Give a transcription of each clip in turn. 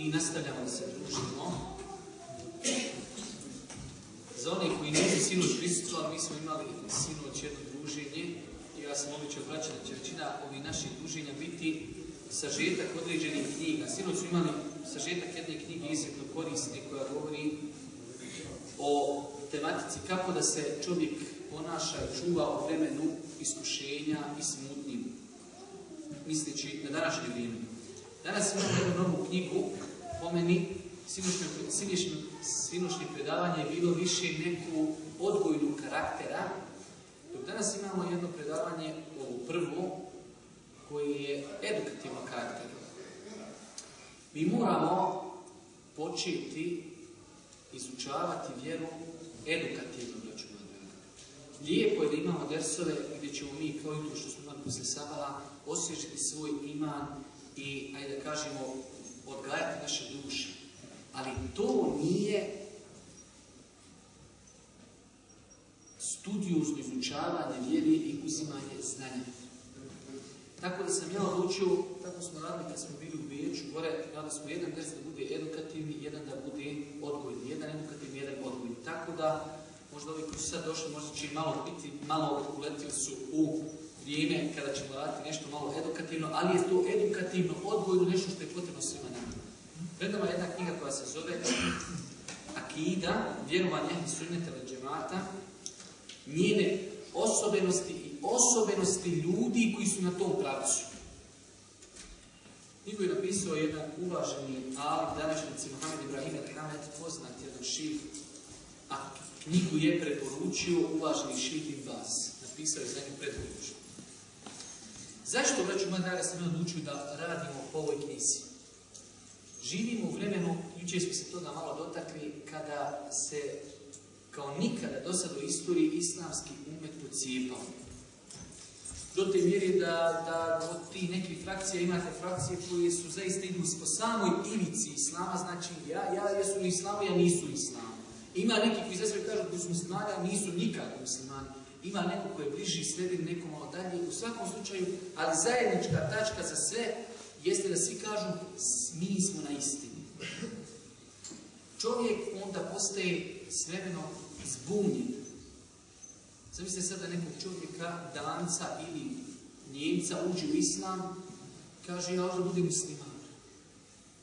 mi nastavljamo da se družimo. Za one koji nisu sinoć prisustvovali, mi smo imali sinoć jedno druženje i ja sam običao vraćati da će većina ovih naših druženja biti sažetak određenih knjiga. Sinoć smo imali sažetak jedne knjige izuzetno korisne koja govori o tematici kako da se čovjek ponaša i čuva u vremenu iskušenja i smutnju, misleći na današnje vrijeme. Danas imamo jednu novu knjigu, po meni, sinoćnje predavanje je bilo više neku odgojnu karaktera, dok danas imamo jedno predavanje, ovo prvo, koji je edukativnog karaktera. Mi moramo početi izučavati vjeru edukativno, draga. Lijepo je da imamo dersove gdje ćemo mi, kao i to što smo imali posle sabaha, osjećati svoj iman i, ajde da kažemo, odgajati naše duše. Ali to nije studijuzno izučavanje vjeri i uzimanje znanja. Tako da sam ja odlučio, tako smo radili kad smo bili u Beču, gore, da smo jedan dres da bude edukativni, jedan da bude odgojni, jedan edukativni, jedan odgojni. Tako da, možda ovi koji su sad došli, možda će im malo biti, malo uletili su u vrijeme kada ćemo raditi nešto malo edukativno, ali je to edukativno, odgojno, nešto što je potrebno svima nama. Pred nama je jedna knjiga koja se zove Akida, vjerovanje i sunneta džemata, njene osobenosti i osobenosti ljudi koji su na tom pravcu. Knjigu je napisao jedan uvaženi ali današnjici Mohamed Ibrahim El-Hamed, poznat jedan ših, a knjigu je preporučio uvaženi Ibn Bas. Napisao je za nju preporuču. Zašto, braću moja draga, sam odlučio da radimo po ovoj knjizi? Živimo u vremenu, jučer smo se toga malo dotakli, kada se kao nikada do sada u istoriji islamski umet pocijepao. Do te mjeri da, da od tih nekih frakcija imate frakcije koje su zaista idu po samoj ivici islama, znači ja, ja jesu islamu, ja nisu islamu. Ima neki koji za sebe kažu koji su muslimani, a nisu nikako muslimani. Ima neko koji je bliži sredin, neko malo dalje. U svakom slučaju, ali zajednička tačka za sve jeste da svi kažu mi smo na istini. Čovjek onda postaje s vremenom zbunjen. Zamislite sada nekog čovjeka, danca ili njemca uđe u islam, kaže ja da budem musliman.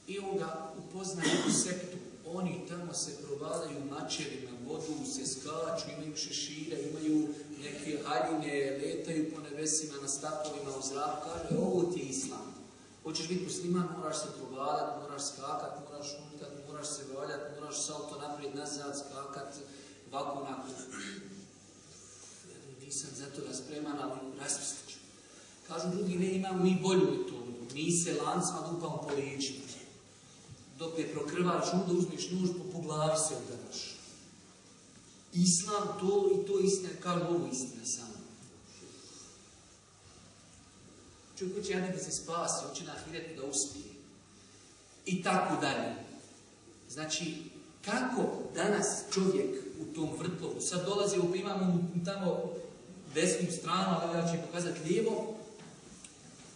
I on ga upozna neku sektu. Oni tamo se provadaju mačevima, vodu se skaču, imaju šešire, imaju neke haljine, letaju po nebesima na stapovima u zraku. Kaže, ovo ti je islam. Hoćeš biti musliman, moraš se provadat, moraš skakat, moraš unutat, moraš se valjat, moraš salto naprijed, nazad, skakat, ovako onako. Nisam za to spreman, ali rasmislit ću. Kažu drugi, ne imamo mi bolju metodu. Mi se lancima lupamo po ličima. Dok ne prokrvaš, onda uzmiš nuž, po glavi se udaraš. Islam to i to istina, kažu ovo istina samo. Čovjek hoće jedan da se spasi, hoće na ahiretu da uspije. I tako dalje. Znači, kako danas čovjek u tom vrtlovu, sad dolazi, imamo tamo desnu stranu, ali ja ću pokazati lijevo,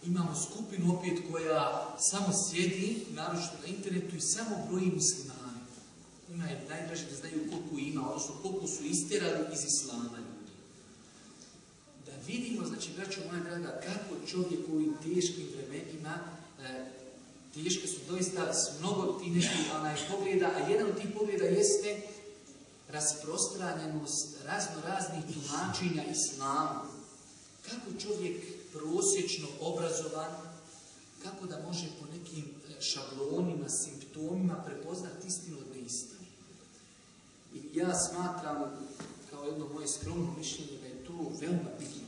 Imamo skupinu opet koja samo sjedi, naročito na internetu i samo broji muslimane. Ima je najdraže da znaju koliko ima, odnosno koliko su istjerali iz islama ljudi. Da vidimo, znači, braćo moja draga, kako čovjek u ovim teškim vremenima, e, teške su doista s mnogo tih nekih onaj, pogleda, a jedan od tih pogleda jeste rasprostranjenost razno raznih tumačenja islama. Kako čovjek prosječno obrazovan, kako da može po nekim e, šablonima, simptomima prepoznati istinu od ja smatram, kao jedno moje skromno mišljenje, da je to veoma bitno.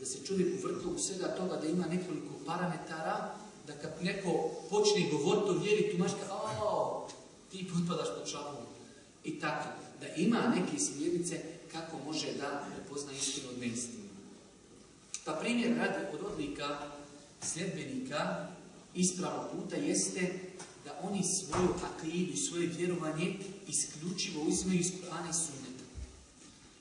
Da se čovjek uvrtlo u svega toga da ima nekoliko parametara, da kad neko počne govoriti o vjeri, tu maška, o, ti potpadaš pod šablon. I tako, da ima neke smjernice kako može da prepozna istinu od neistine. Pa primjer radi od odlika sljedbenika ispravnog puta jeste da oni svoju akidu, svoje vjerovanje isključivo uzimaju iz Kur'ana i Sunneta.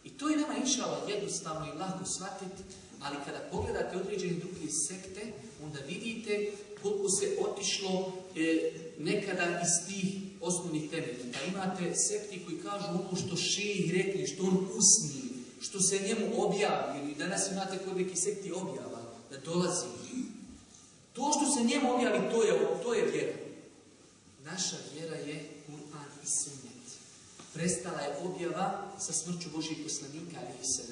I to je nama išalo jednostavno i lako shvatiti, ali kada pogledate određene druge sekte, onda vidite koliko se otišlo e, nekada iz tih osnovnih temelja. Pa imate sekti koji kažu ono što šeji rekli, što on usni, što se njemu objavi, i danas imate kod neki sekti objava, da dolazi. To što se njemu objavi, to je, to je vjera. Naša vjera je Kur'an i Sunnet. Prestala je objava sa smrću Božih poslanika, ali i se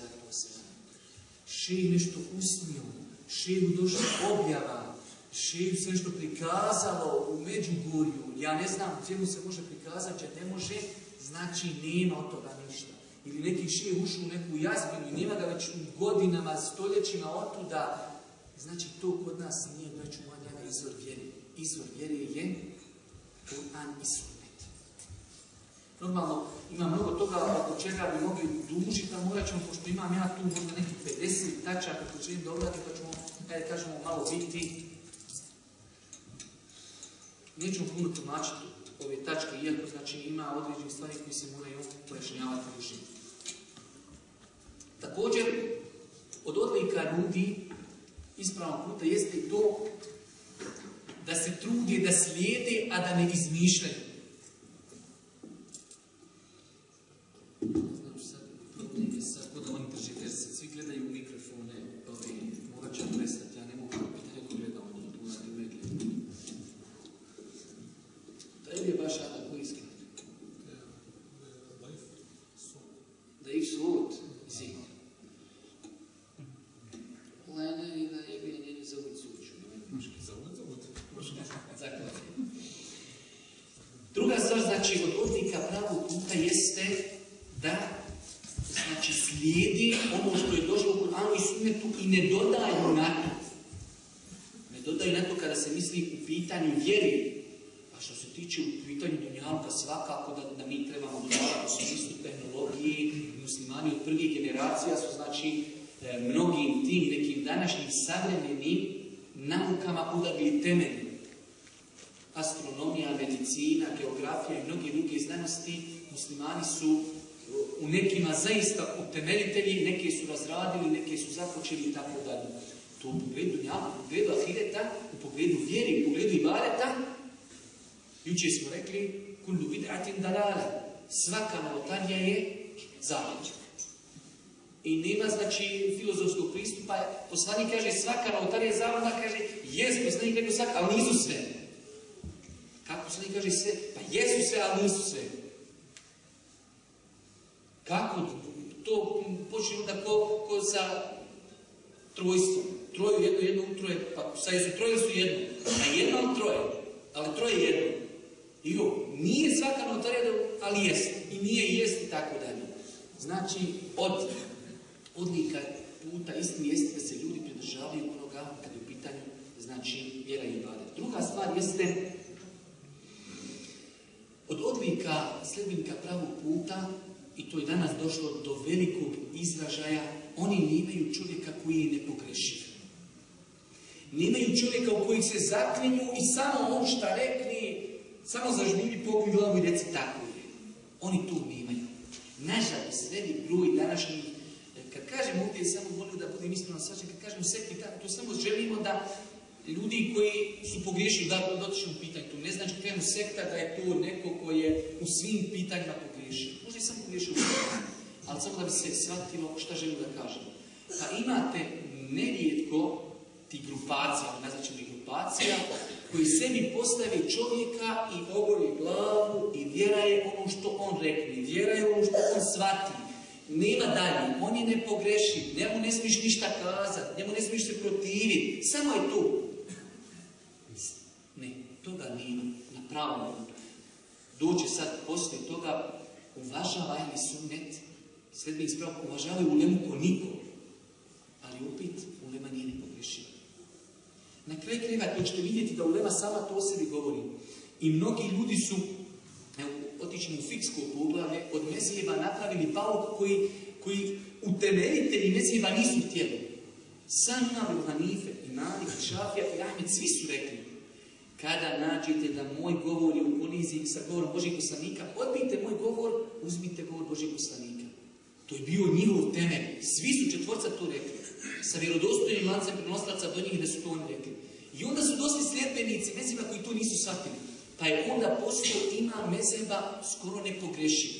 Šeji nešto usnio, šeju došla objava, šeju se nešto prikazalo u Međugorju. Ja ne znam čemu se može prikazati, jer ne može, znači nema od toga ništa. Ili neki šije ušao u neku jazbinu i nema ga već godinama, stoljećima otuda. Znači to kod nas nije, braću moja, izvor vjere. Izvor vjere je Kur'an i Sunnet. Normalno, ima mnogo toga oko čega bi mogli dužiti, ali morat ćemo, pošto imam ja tu možda nekih 50 tačaka koji želim dodati, pa ćemo, kada kažemo, malo biti. Nećemo puno tumačiti ove tačke, iako znači ima određenih stvari koji se moraju pojašnjavati više. Također, od odlika ljudi ispravnog puta jeste i to da se trude da slijede, a da ne izmišljaju. Znam sad, problem je sad, kod oni drži, jer se svi gledaju u mikrofone, ove, morat ću prestati, ja ne mogu pitanje ko gleda ono, tu na ne gleda. Da je baš Ada koji iskreno? Da ih svod, si. Lene i da je bio njeni za ulicu uču. Zahvaljujem. Druga stvar, znači, od odlika pravog puta jeste da znači, slijedi ono što je došlo u Kur'anu i sunnetu i ne dodaju na to. Ne dodaju na to kada se misli u pitanju vjeri. A što se tiče u pitanju dunjavka, svakako da, da mi trebamo dodavati u smislu tehnologije. Muslimani od prvih generacija su, znači, e, mnogim tim nekim današnjim savremenim naukama udarili temelji astronomija, medicina, geografija i mnogi druge znanosti, muslimani su u nekima zaista utemeljitelji, neke su razradili, neke su započeli i tako dalje. To u pogledu njama, u pogledu ahireta, u pogledu vjeri, u pogledu ibadeta, jučer smo rekli, kullu bid'atin dalale, svaka novotarija je zavljeđa. I nema, znači, filozofskog pristupa. Poslanik kaže, svaka novotarija je zavljeđa, kaže, jes, poslanik rekao svaka, ali nisu sve. Kako ne kaže sve? Pa jesu sve, ali nisu sve. Kako? To počne onda ko, ko sa trojstvom. Troju jedno, jedno utroje, pa sa jesu troje su jedno. A jedno troje. Ali troje jedno. I nije svaka notarija, ali jest. I nije jest i tako dalje. Znači, od odlika puta istini jeste da se ljudi pridržavaju onoga kad je u pitanju znači vjera i bade. Druga stvar jeste od odlika sljedbenika pravog puta, i to je danas došlo do velikog izražaja, oni nemaju čovjeka koji je nepogrešiv. Nemaju čovjeka u kojih se zaklinju i samo on šta rekli, samo zažmiri pokri glavu i reci tako je. Oni to nemaju. Nažalost, velik broj današnjih, kad kažem ovdje, samo molim da budem ispravno svačan, kad kažem sekti tako, to samo želimo da ljudi koji su pogriješili da dotičnom pitanju. To ne znači krenu sekta da je to neko koji je u svim pitanjima pogriješio. Možda i samo pogriješio u pitanju. Ali samo da bi se shvatilo šta želim da kažem. Pa imate nerijetko ti grupacija, nazvat ćemo grupacija, koji sebi postavi čovjeka i obori glavu i vjera je ono što on rekne, vjera je ono što on shvati. Nema dalje, on je nepogrešiv, njemu ne smiješ ništa kazati, njemu ne smiješ se protiviti, samo je tu. Ne, toga nije na pravom. Doće sad poslije toga, uvažava ili sunnet, sredni isprav uvažavaju ulemu ko niko, ali opet ulema nije nepogrešiva. Na kraju krajeva to ćete vidjeti da ulema sama to o sebi govori. I mnogi ljudi su, evo, otići u fiksko poglavlje, od Mezijeva napravili pauk koji, koji utemeljitelji Mezijeva nisu htjeli. Sam Imam Hanife, i Malik, Šafija, i Ahmed, svi su rekli kada nađete da moj govor je u koliziji sa govorom Božih poslanika, odbijte moj govor, uzmite govor Božih poslanika. To je bio njihov temelj. Svi su četvorca to rekli. Sa vjerodostojnim lancem prenoslaca do njih da su to oni rekli. I onda su došli sljedbenici mezeba koji to nisu shvatili. Pa je onda postao ima mezeba skoro nepogrešiv.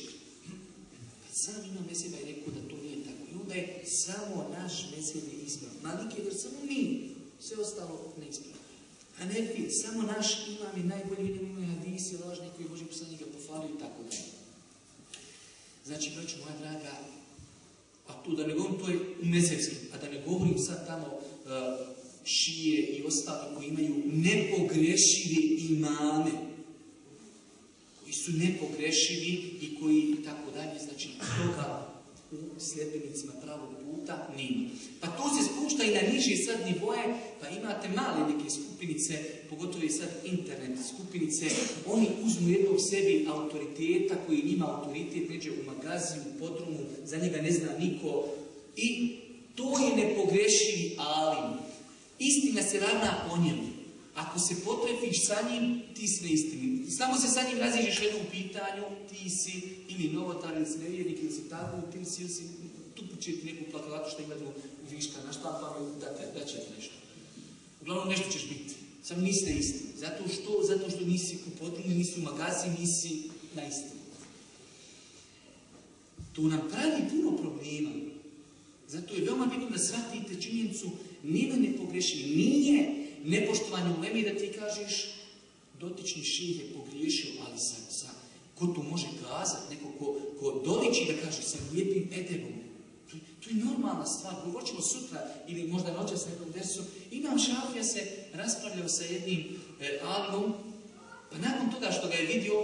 Kad sam ima mezeba je rekao da to nije tako. I onda je samo naš mezeb je isprav. Malik je samo mi. Sve ostalo neispravno. A ne samo naš imam je najbolji, vidimo imaju hadisi, lažni koji Boži poslanik ga pofalio i tako dalje. Znači, braću moja draga, a tu da ne govorim, to je a da ne govorim sad tamo uh, šije i ostali koji imaju nepogrešive imame, koji su nepogrešivi i koji tako dalje, znači toga u sljedbenicima pravog puta nema. Pa to se spušta i na niži sad nivoje, pa imate male neke skupinice, pogotovo i sad internet skupinice, oni uzmu jednog sebi autoriteta koji njima autoritet neđe u magaziju, u podrumu, za njega ne zna niko i to je nepogrešivi alim. Istina se ravna po njemu. Ako se potrefiš sa njim, ti si neistini. Samo se sa njim raziđeš jednom pitanju, ti si ili novotar, ili si nevjernik, ili si tako, ti si, ili si tu početi neku plakatu što ima tu viška na štampama, da, da, će nešto. Uglavnom nešto ćeš biti. Samo nisi na istini. Zato što, zato što nisi u potrumu, nisi u magaziji, nisi na istini. To nam pravi puno problema. Zato je veoma bitno da shvatite činjenicu, nema nepogrešivi, nije nepoštovanje u lemi da ti kažeš dotični ših je pogriješio, ali sa, sa, ko to može kazati, neko ko, ko doliči da kaže sa lijepim edebom. To, to je normalna stvar. Govorit ćemo sutra ili možda noćas nekom dersu. Imam Šafija se raspravljao sa jednim e, alimom, pa nakon toga što ga je vidio,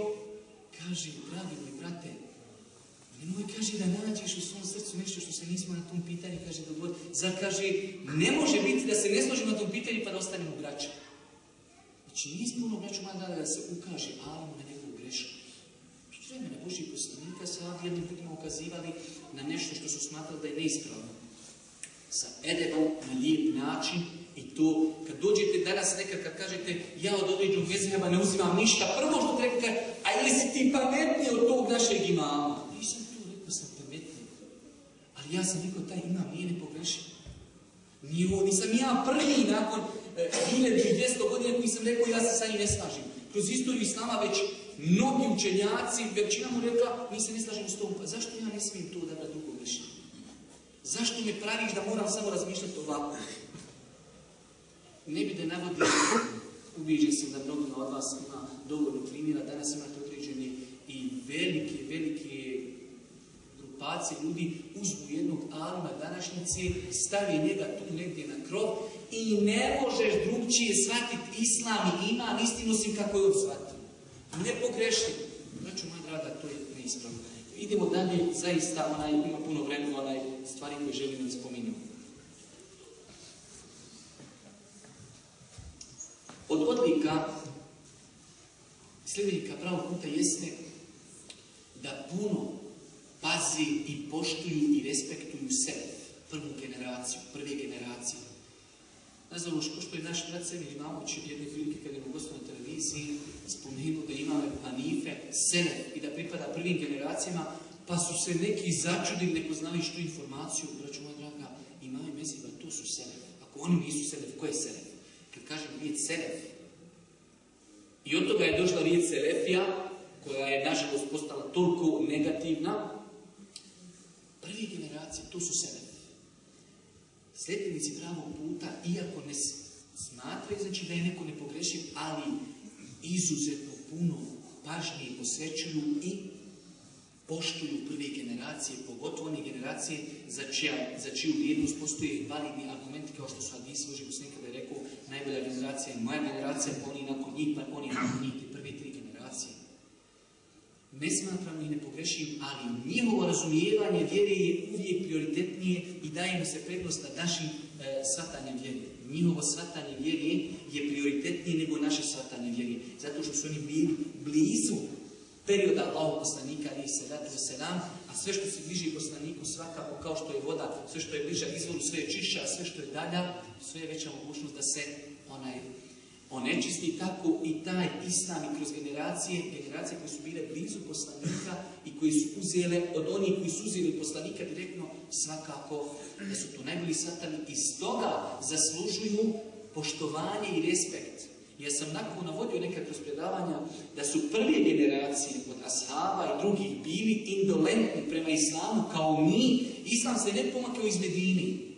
kaže, dragi moj brate, Nemoj, kaže, da nađeš u svom srcu nešto što se nismo na tom pitanju, kaže, da Zar, kaže, ne može biti da se ne složimo na tom pitanju pa da ostanemo braća. Znači, nije puno braću mada da se ukaže Alamu na njegovu grešku. Od vremena Božih poslanika sa jednim budimo ukazivali na nešto što su smatrali da je neispravno. Sa edebom na lijep način i to, kad dođete danas nekad, kad kažete ja od određenog mezheba ne uzimam ništa, prvo što treba a jesi ti pametniji od tog našeg imama? Ali ja sam rekao, taj imam nije nepogrešiv. Nije ovo, nisam ja prvi nakon e, 1200 godina koji sam rekao, ja se sa njim ne slažem. Kroz istoriju Islama već mnogi učenjaci, većina mu rekla, mi se ne slažemo s tom. Pa zašto ja ne smijem to odabrati drugo mišljenje? Zašto me praviš da moram samo razmišljati ovako? Ne bi da navodim, ubiđen sam da mnogo od vas ima dovoljno primjera, danas imate određene i velike, velike grupacije ljudi uzmu jednog alima današnjice, stavi njega tu negdje na krov i ne možeš drugčije shvatiti islam i iman istinu osim kako je on shvatio. Ne pogrešti. Znači, moja draga, to je neispravno. Idemo dalje, zaista onaj, ima puno vremena onaj stvari koje želim da spominjem. Od odlika sljedenika pravog puta jeste da puno pazi i poštuju i respektuju sebe, prvu generaciju, prve generacije. Ne znam, što je naš brat sebi imamo će jedne prilike kad je u televiziji spomenuo da imamo Hanife, sene i da pripada prvim generacijama, pa su se neki začudili, neko znali što informaciju, braću moja draga, imaju meziva, to su sene. Ako oni nisu sene, ko je sene? Kad kažem riječ selef. I od toga je došla riječ selefija, koja je nažalost postala toliko negativna. Prvi generacije, to su selefi. Sljedbenici pravog puta, iako ne smatraju znači da je neko nepogrešiv, ali izuzetno puno pažnje posvećuju i poštuju prve generacije, pogotovo one generacije za, čija, za čiju vrijednost postoje validni argumenti kao što su Hadisi Boži Poslanika da je rekao najbolja generacija je moja generacija, pa oni nakon njih, pa oni nakon njih, te prve tri generacije. Ne smatram ih nepogrešim, ali njihovo razumijevanje vjere je uvijek prioritetnije i daje mu se prednost nad našim e, svatanjem vjere. Njihovo svatanje vjere je prioritetnije nego naše svatanje vjere. Zato što su oni bili blizu perioda Allahog poslanika, ali se ratu selam, a sve što se bliži poslaniku svakako kao što je voda, sve što je bliža izvoru, sve je čišća, sve što je dalja, sve je veća mogućnost da se onaj onečisti tako i taj islam i kroz generacije, generacije koje su bile blizu poslanika i koji su uzele od onih koji su uzeli poslanika direktno, svakako da su to najbolji satani i stoga zaslužuju poštovanje i respekt. Ja sam nakon navodio neka kroz predavanja da su prve generacije od ashaba i drugih bili indolentni prema islamu kao mi. Islam se ne pomakao iz Medini.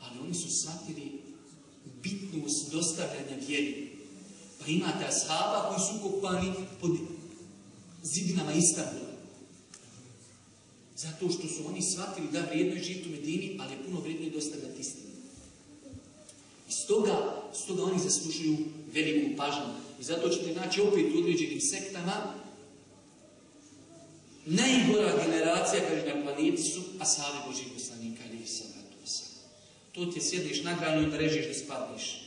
Ali oni su shvatili bitnost dostavljanja vjeri. Pa imate ashaba koji su ukopani pod zidinama Istanbula. Zato što su oni shvatili da vrijedno je živjeti u Medini, ali je puno vrijedno dostavljati istinu. I stoga, stoga oni zaslužuju veliku pažnju. I zato ćete naći opet u određenim sektama najgora generacija, kaže na planeti su ashabi Božih To ti sjedniš na granu i da režiš da spadniš.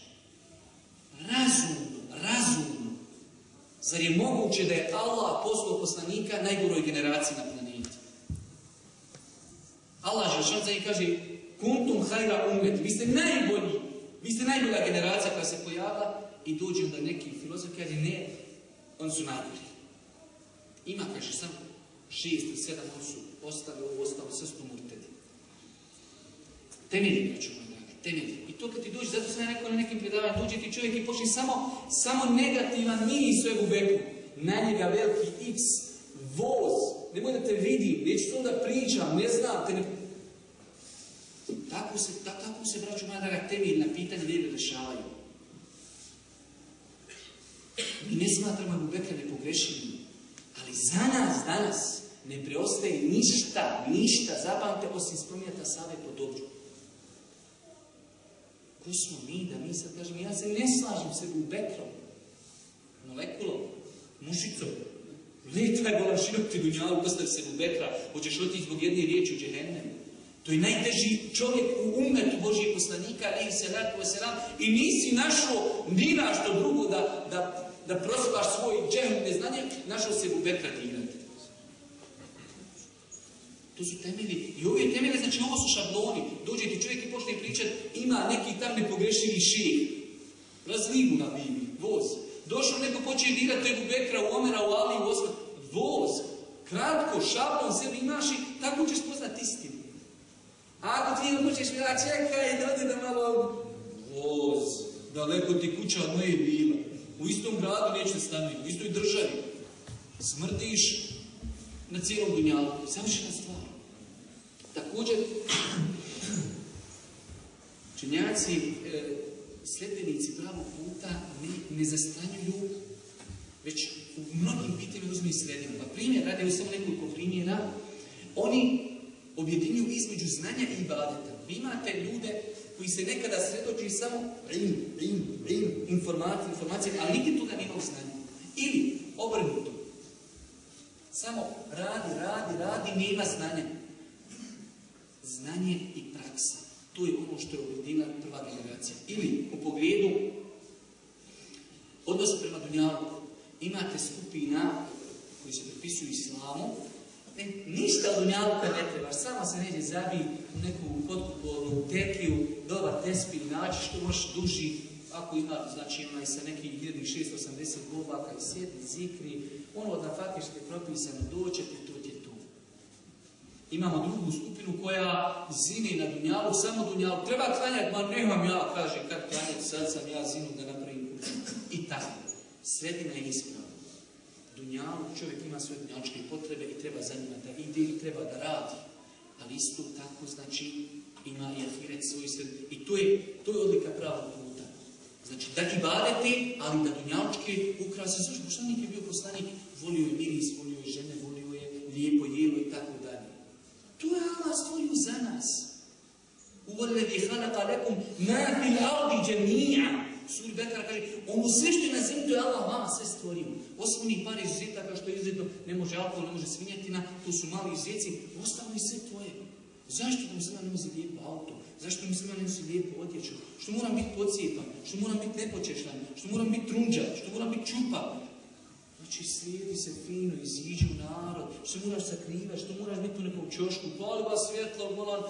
Razumno, razumno. Zar je moguće da je Allah poslao poslanika najgoroj generaciji na planeti? Allah Žešan i kaže kuntum hajra umet, vi ste najbolji, vi ste najbolja generacija koja se pojavila i dođe onda neki filozof kaže ne, oni su najbolji. Ima, kaže, samo šest sedam, oni su ostali, ovo ostalo, sve su murtedi. Temelji, braću moja draga, temelji. I to kad ti dođe, zato sam ja rekao na nekim predavanjima, dođe ti čovjek i počne samo, samo negativan mini sve u beku. Na njega veliki x, voz, nemoj da te vidim, neću to da pričam, ne znam, te ne... Tako se, ta, tako se, braću moja draga, ne rešavaju. Mi ne smatramo Abu Bekra nepogrešivim, ali za nas danas ne preostaje ništa, ništa, zapamte, osim spominjata save po dobru. Ko smo mi da mi sad kažemo, ja se ne slažem se u Bekrom, molekulom, mušicom, Litva je bola širok ti dunjalu, postavi se u Bekra, hoćeš otići zbog jedne riječi u džehennemu. To je najteži čovjek u umetu Božijeg poslanika, ali se ratu selam, i nisi našao ni na što drugo da, da da prospaš svoj džehm neznanje, našao se u Bekra dirati. To su temelji. I ove temelje, znači ovo su šabloni. Dođe ti čovjek i počne pričati, ima neki tam nepogrešivi ših. Razligu na Bibi, voz. Došao neko počne dirati u Bekra, u Omera, u Ali, u Osman. Voz. Kratko, šablon sebi imaš i tako ćeš poznati istinu. A ako ti jedno počneš mila, čekaj, da da malo... Voz. Daleko ti kuća od moje bila. U istom gradu neće stati, u istoj državi. Smrdiš na cijelom dunjalu. Savršena stvar. Također, činjaci, e, sljedbenici pravog puta ne, ne zastanjuju, već u mnogim pitanjima uzme i Pa primjer, radi samo nekoliko primjera, oni objedinjuju između znanja i ibadeta. Vi imate ljude koji se nekada sredoči samo im, im, im, informacije, informacije, ali niti toga nema u znanju. Ili, obrnuto, samo radi, radi, radi, nema znanja. Znanje i praksa. To je ono što je objedina prva generacija. Ili, u pogledu odnos prema dunjalu, imate skupina koji se pripisuju islamu, ne, ništa od ne trebaš, samo se neđe zabi u neku potkupovnu tekiju, dobar tespin naći što možeš duži, ako ima, znači i sa nekih 1680 gobaka i sjedni, zikri, ono od na faktičke propisano doće je to. Imamo drugu skupinu koja zini na dunjalu, samo dunjalu. Treba klanjati, ma nemam ja, kaže, kad klanjati, sad sam ja zinu da napravim kuću. I tako. Sredina je ispravna. Dunjalu, čovjek ima svoje dunjalučke potrebe i treba za da ide i treba da radi. Ali isto tako, znači, ima i ahiret svoj sred. I to je, to je odlika pravog puta. Znači, da ibadete, ali da dunjalučke ukrase. Zašto? Poslanik je bio poslanik, volio je miris, volio je žene, volio je lijepo jelo i tako To je Allah stvorio za nas. Uvoledi halaka lekum ma fil ardi džemija. Suri Bekara kaže, ono sve što je na zemlji, to je Allah vama sve stvorio. Osim onih par izuzetaka što je ne može alkohol, ne može svinjetina, to su mali izuzeci, ostalo je sve tvoje. Zašto da muslima ne nosi lijepo auto? Zašto da muslima ne nosi lijepo odjeću? Što moram biti pocijepan? Što moram biti nepočešan? Što moram biti trunđa? Što moram biti čupa? Znači, slijedi se fino, iziđi u narod, što moraš sakrivati, što moraš biti u nekom čošku, pali vas svjetlo, volan,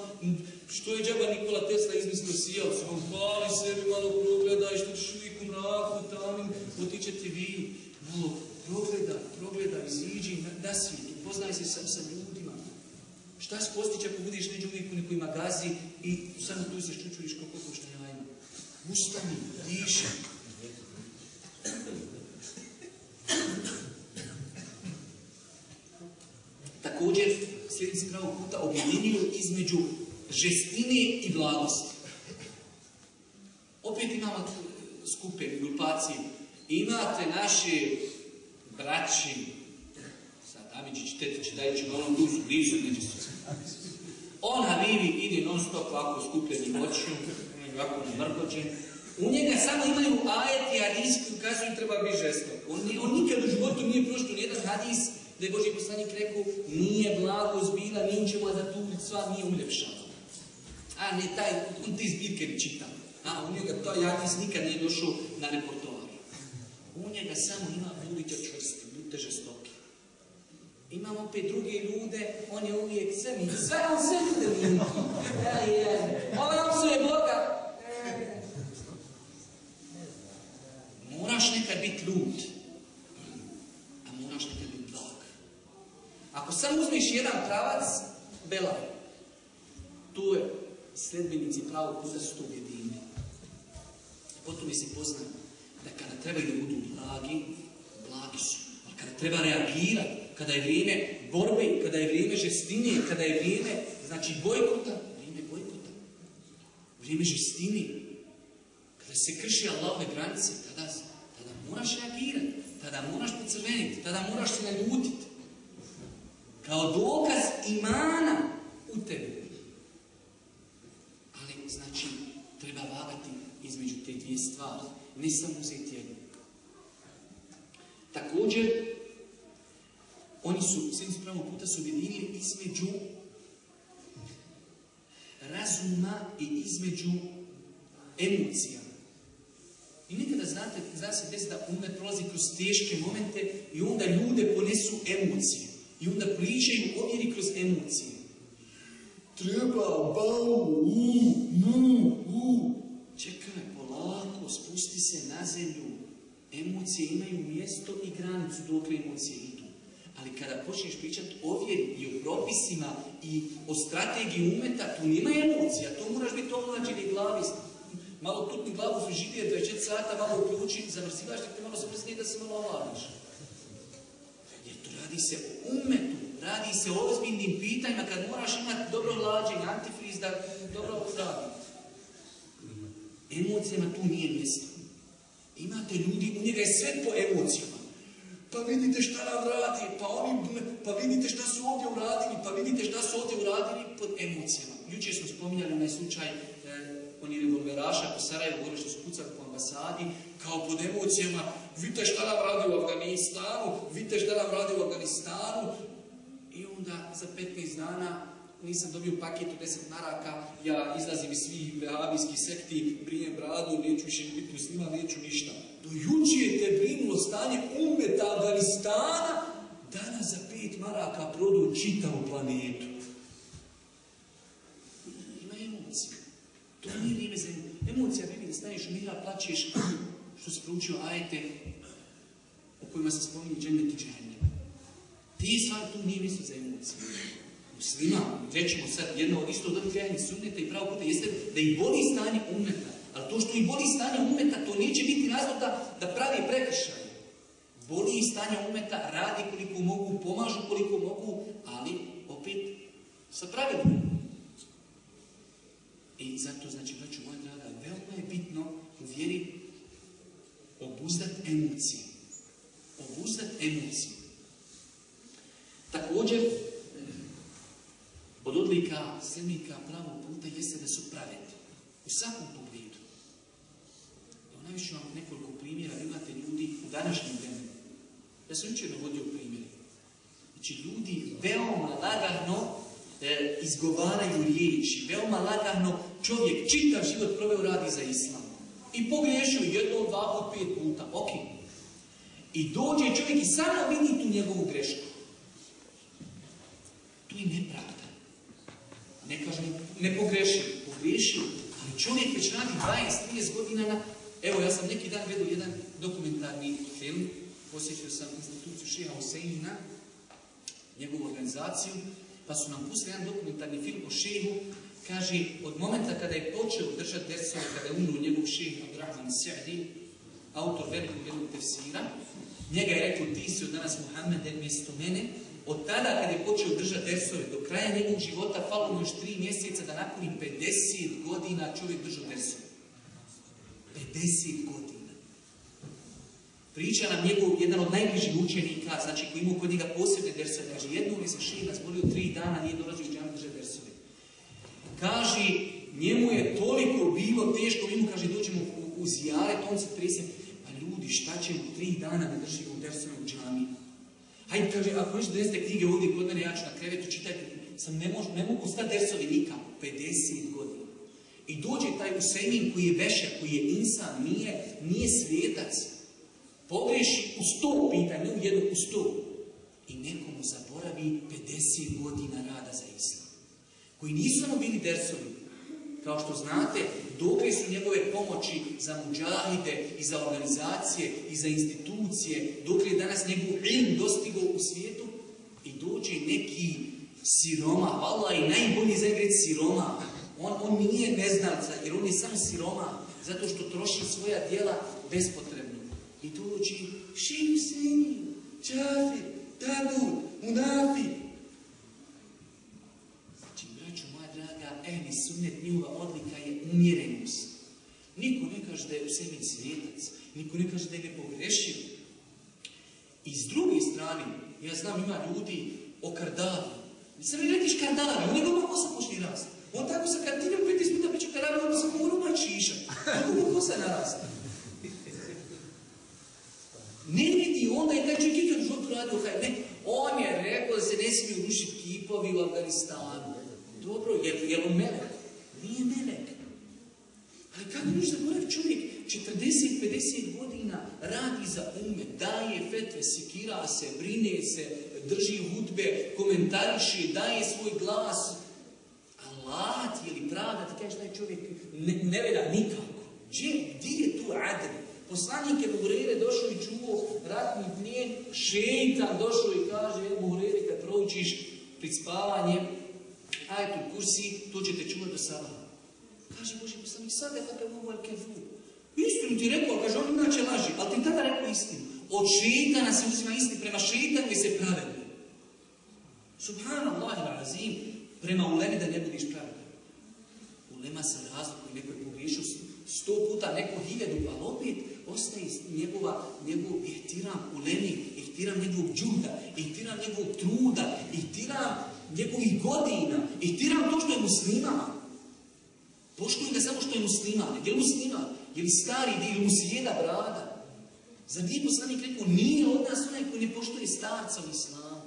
što je džaba Nikola Tesla izmislio sijavcu, on pali sebi malo progledaj, što ćeš uvijek u mraku, tamim, otiće ti vi, malo progledaj, progledaj, iziđi na, na svijet, upoznaj se sam sa ljudima. Šta se postići ako budeš neđe uvijek u nekoj magazi i samo tu se ščučuriš kako kokoš na jajima? Ustani, diši. Također, sljednici pravog puta objedinjuju između žestine i blagosti. Opet imamo skupe, grupacije. Imate naše braći, sad Amičić, Tetić, Dajić, ono tu su blizu, neće su. Ona Vivi ide non stop ovako skupljenim očiju, ovako namrkođen. U njega samo imaju ajeti, hadis koji kazuju treba biti žestok. On, on nikad u životu nije prošlo nijedan hadis da je Boži poslanik rekao nije blago zbila, nije ćemo za tu sva nije uljepšala. A ne taj, on te zbirke ne čita. A u njega to hadis nikad nije došao na reportovar. U njega samo ima budite čvrsti, budite žestoki. Imamo opet druge ljude, on je uvijek sve mi, sve on sve ljude mi. Ja, je, ovaj on Boga. Moraš nekad biti lud, a moraš nekad biti blag. Ako samo uzmeš jedan pravac, belaj. Tu je sledbenici pravog puta su to ujedini. Potom se pozna da kada trebaju da budu blagi, blagi su. Ali kada treba reagirati, kada je vrijeme borbe, kada je vrijeme žestine, kada je vrijeme, znači bojkota, vrijeme bojkota, vrijeme žestine, kada se krši Allahove granice, tada moraš reagirati, tada moraš pocrveniti, tada moraš se naljutiti. Kao dokaz imana u tebi. Ali, znači, treba vagati između te dvije stvari. Ne samo uzeti jednu. Također, oni su, srednici pravog puta su objedinili između razuma i između emocija. I nekada znate, zna se des da umet prolazi kroz teške momente i onda ljude ponesu emocije. I onda pričaju o vjeri kroz emocije. Treba, bau, u, mu, u. Čekaj, polako, spusti se na zemlju. Emocije imaju mjesto i granicu dok emocije idu. Ali kada počneš pričati o vjeri i o propisima i o strategiji umeta, tu nema emocija, to moraš biti ohlađeni glavi. Malo tutni glavu frižidijer 24 sata, malo uključi, zamrzivaš te malo zamrzni da se malo ovališ. Jer tu radi se o umetu, radi se o ozbiljnim pitanjima kad moraš imati dobro hlađenje, antifriz da dobro radi. Emocijama tu nije mjesto. Imate ljudi, u njega je sve po emocijama. Pa vidite šta nam radi, pa oni, pa vidite šta su ovdje uradili, pa vidite šta su ovdje uradili pod emocijama. Jučer smo spominjali onaj slučaj e, oni revolveraša po Sarajevu, govorili što su pucali po ambasadi, kao pod emocijama, vidite šta nam radi u Afganistanu, vidite šta nam radi u Afganistanu. I onda za 15 dana nisam dobio paket od 10 maraka, ja izlazim iz svih vehabijskih sekti, brijem bradu, neću više biti muslima, neću ništa. Do juče te brinulo stanje umeta Afganistana, danas za 5 maraka produ čitavu planetu. Ima emocija. To nije vrijeme za emocija. Vidi u mira, plaćeš, što se proučio ajete o kojima se spominje džennet i. Ti stvari tu nije mjesto za emocije. Musliman, rećemo sad jedno od isto dobrih ehli sunneta i pravo puta jeste da ih boli stanje umeta. Ali to što ih boli stanje umeta, to neće biti razlog da, pravi prekršaj. Boli ih stanje umeta, radi koliko mogu, pomažu koliko mogu, ali opet sa pravilom. I zato, znači, braću moja draga, veoma je bitno u vjeri obuzdat emocije. Obuzdat emocije. Također, od odlika sljednika pravog puta jeste da su pravedni. U svakom pogledu. Evo najviše vam nekoliko primjera. Imate ljudi u današnjem vremenu. Ja sam jučer navodio primjere. Znači, ljudi veoma lagano e, izgovaraju riječi. Veoma lagano čovjek čitav život proveo radi za islam. I pogriješio jedno, dva, pet puta. Ok. I dođe čovjek i samo vidi tu njegovu grešku. To je nepravda. Ne kažem, ne pogreši, pogreši, ali čovjek već radi 20-30 godina na... Evo, ja sam neki dan gledao jedan dokumentarni film, posjetio sam instituciju Šeha Huseinina, njegovu organizaciju, pa su nam pustili jedan dokumentarni film o šehu, kaže, od momenta kada je počeo držati dersove, kada je umro njegov šeh Abdurrahman Sa'di, autor velikog jednog tefsira, njega je rekao, ti si od danas Muhammed, mjesto mene, od tada kad je počeo držati dersove, do kraja njegovog života, falo mu još tri mjeseca da napuni 50 godina čovjek držao dersove. 50 godina. Priča nam njegov, jedan od najbližih učenika, znači koji imao kod njega posebne dersove, kaže, jednom je se šeji zbolio tri dana, nije dolazio u džami držati. Kaže, njemu je toliko bilo teško, mi mu kaže, dođemo u, u zijaret, on se tresem, pa ljudi, šta ćemo, tri dana ne drži u dersove u džami. Hajde, kaže, ako nešto donesete knjige ovdje kod mene, ja ću na krevetu čitajte. Sam ne, mož, ne mogu stati dersovi nikako, 50 godina. I dođe taj Usejmin koji je vešak, koji je insan, nije, nije svijetac. Pogreši u sto pitanja, ne u jedno, u sto. I nekomu zaboravi 50 godina rada za islam. Koji nisu samo bili dersovi. Kao što znate, dobre su njegove pomoći za muđahide i za organizacije i za institucije, dok je danas njegov ilm dostigao u svijetu i dođe neki siroma, Allah i najbolji za igret siroma. On, on nije neznalca, jer on je sam siroma, zato što troši svoja dijela bespotrebno. I dođe Šim Seni, Čafir, Tabur, Munafi. Znači, braću moja draga, ehli sunnet, njihova odlika je umjerenost. Niko ne kaže da je u sebi svijetac, niko ne kaže da je nepogrešiv. I s druge strane, ja znam ima ljudi o Kardavi. Sam mi retiš Kardavi, on je goma kosa počne rast. On tako sa kartinom 15 minuta priča Kardavi, on sam morao mać šiša. Tako mu kosa narasta. Ne vidi onda i taj čovjek ikad u životu radio. Ne, on je rekao da se ne smiju rušiti kipovi u Afganistanu. Dobro, je, je on melek? Nije melek. Ali kako zaboravi čovjek 40-50 godina radi za ume, daje fetve, sikira se, brine se, drži hudbe, komentariše, daje svoj glas. Allah ti je li pravda, ti kažeš taj čovjek ne, ne veda nikako. Gdje, gdje je tu adel? Poslanik je Buhurere došao i čuo ratni plijen, šeitan došao i kaže, evo Buhurere, kad proučiš pred spavanje, ajetul kursi, to ćete čuvati do sabaha. Kaže Boži poslanik, sad je kada ovo je kefu. Istinu ti rekao, kaže, on inače laži, ali ti tada rekao istinu. Od šeitana se uzima istinu, prema šeitanu se pravedno. Subhanallah il azim, prema ulemi da ne budiš pravedan. Ulema se razlikuje, neko je pogriješio sto puta, neko hiljadu, ali opet ostaje njegova, njegov ihtiram ulemi, ihtiram njegovog džuda, ihtiram njegovog truda, ihtiram njegovih godina, ihtiram to što je musliman. Poštujem ga samo što je musliman. Je li musliman? Je li stari ili se jeda brada? Za nije poslanik rekao, nije od nas onaj koji ne poštuje starca u islamu.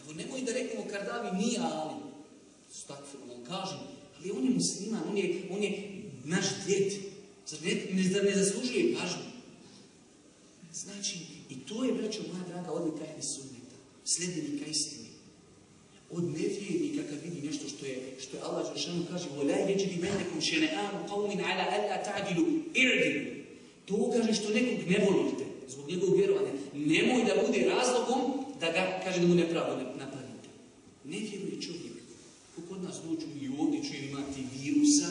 Evo, nemoj da reknemo Kardavi nije Ali. Stakfirno vam kažem, ali on je musliman, on je, on je naš djet. Zar ne, ne, zar ne zaslužuje pažnju? Znači, i to je, braćo moja draga, odlika ehli sunneta, sljedbenika istine Od nevjernika kad vidi nešto što je, što je Allah Žešanu kaže وَلَا يَجِدِ بَيْنَكُمْ شَنَآمُ قَوْمٍ عَلَى أَلَّا تَعْدِلُ إِرْدِلُ To kaže što nekog ne volite, zbog njegovog vjerovanja. Nemoj da bude razlogom da ga, kaže da mu nepravo napravite. Ne vjeruje čovjek. kod nas dođu i ovdje čujem imati virusa,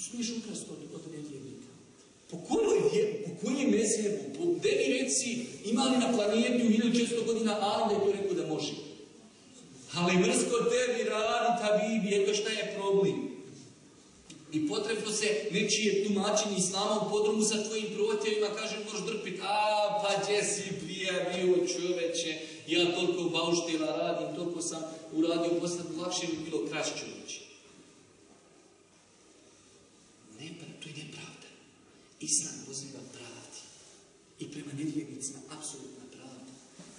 smiješ ukrast od, od nevjernika. Po kojoj vjeru, po kojoj mezhebu, po gde mi reci imali na planeti u 1600 godina Ali da je to rekao da može. Ali mrsko tebi radi ta Bibi, eto šta je problem. I potrebno se nečije tumačenje islama u podrumu sa tvojim protjevima, kaže, možeš drpit, a pa gdje si prije bio čoveče, ja toliko bauštila radim, toliko sam uradio, posle lakše bi bilo kraš. Ne, to je nepravda. Islam poziva pravdi. I prema nevjernicima apsolutna pravda.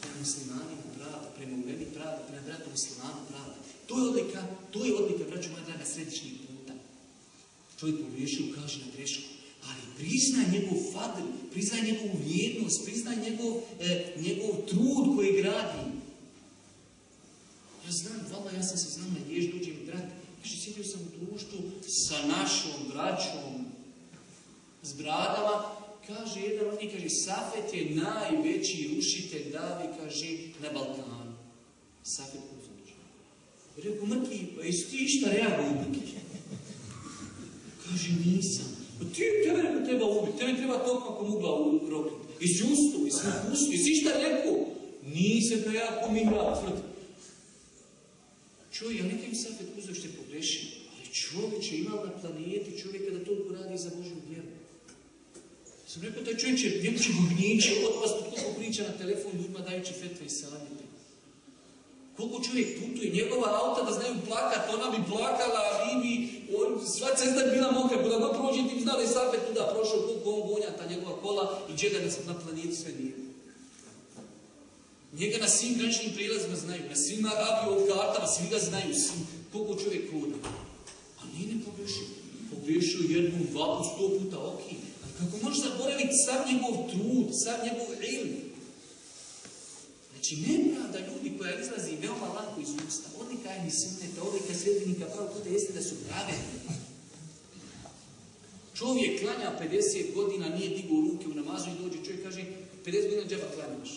Prema muslimanima pravda, prema ulemi pravda, prema bratu muslimanu pravda. To je odlika, to je odlika, braću moja draga, središnjeg puta. Čovjek pogriješio, kaže na grešku, ali priznaj njegov fadl, priznaj njegovu vrijednost, priznaj njegov, e, njegov trud koji gradi. Ja znam, vala, ja sam se znam na ješ, dođem brat, kaže, sjedio sam u društvu sa našom braćom, s bradama, kaže, jedan od njih, kaže, Safet je najveći rušitelj davi, kaže, na Balkanu. Safet Kuzović. Rekao, mrki, pa jesi ti išta reagovao mrki? Kaže, nisam. Pa ti, tebe ne treba ubiti, tebe treba tokmakom ugla uroknuti. Jesi ustao, jesi napustio, jesi išta rekao? Nisam da ja pominjao, tvrdi. Čuj, ja nekim Safet Kuzović te pogrešio, ali čovječe ima na planeti čovjeka da toliko radi za Božju vjeru. Sam rekao, taj čovjek će, će bubnjići, otpast, koliko priča na telefon ljudima dajući fetve i savjete. Koliko čovjek putuje, njegova auta da znaju plakat, ona bi plakala, a vi bi, sva cesta bi bila mokra, bila god prođe, ti bi znali Safet tuda prošao, koliko on gonja ta njegova kola i gdje ga na, planetu sve nije. Njega na svim graničnim prijelazima znaju, na svim avio kartama, svi ga znaju, svi, koliko čovjek hoda. A nije ne pogrešio. Pogrešio jednu, dva, sto puta, ok. Kako možeš zaboraviti sav njegov trud, sav njegov ilm? Znači, nepravda ljudi koja izlazi veoma lako iz usta, odlika je mi sunneta, odlika sredbenika puta jeste da su pravedni. Čovjek klanja 50 godina, nije digao ruke u namazu i dođe čovjek kaže 50 godina džaba klanjaš.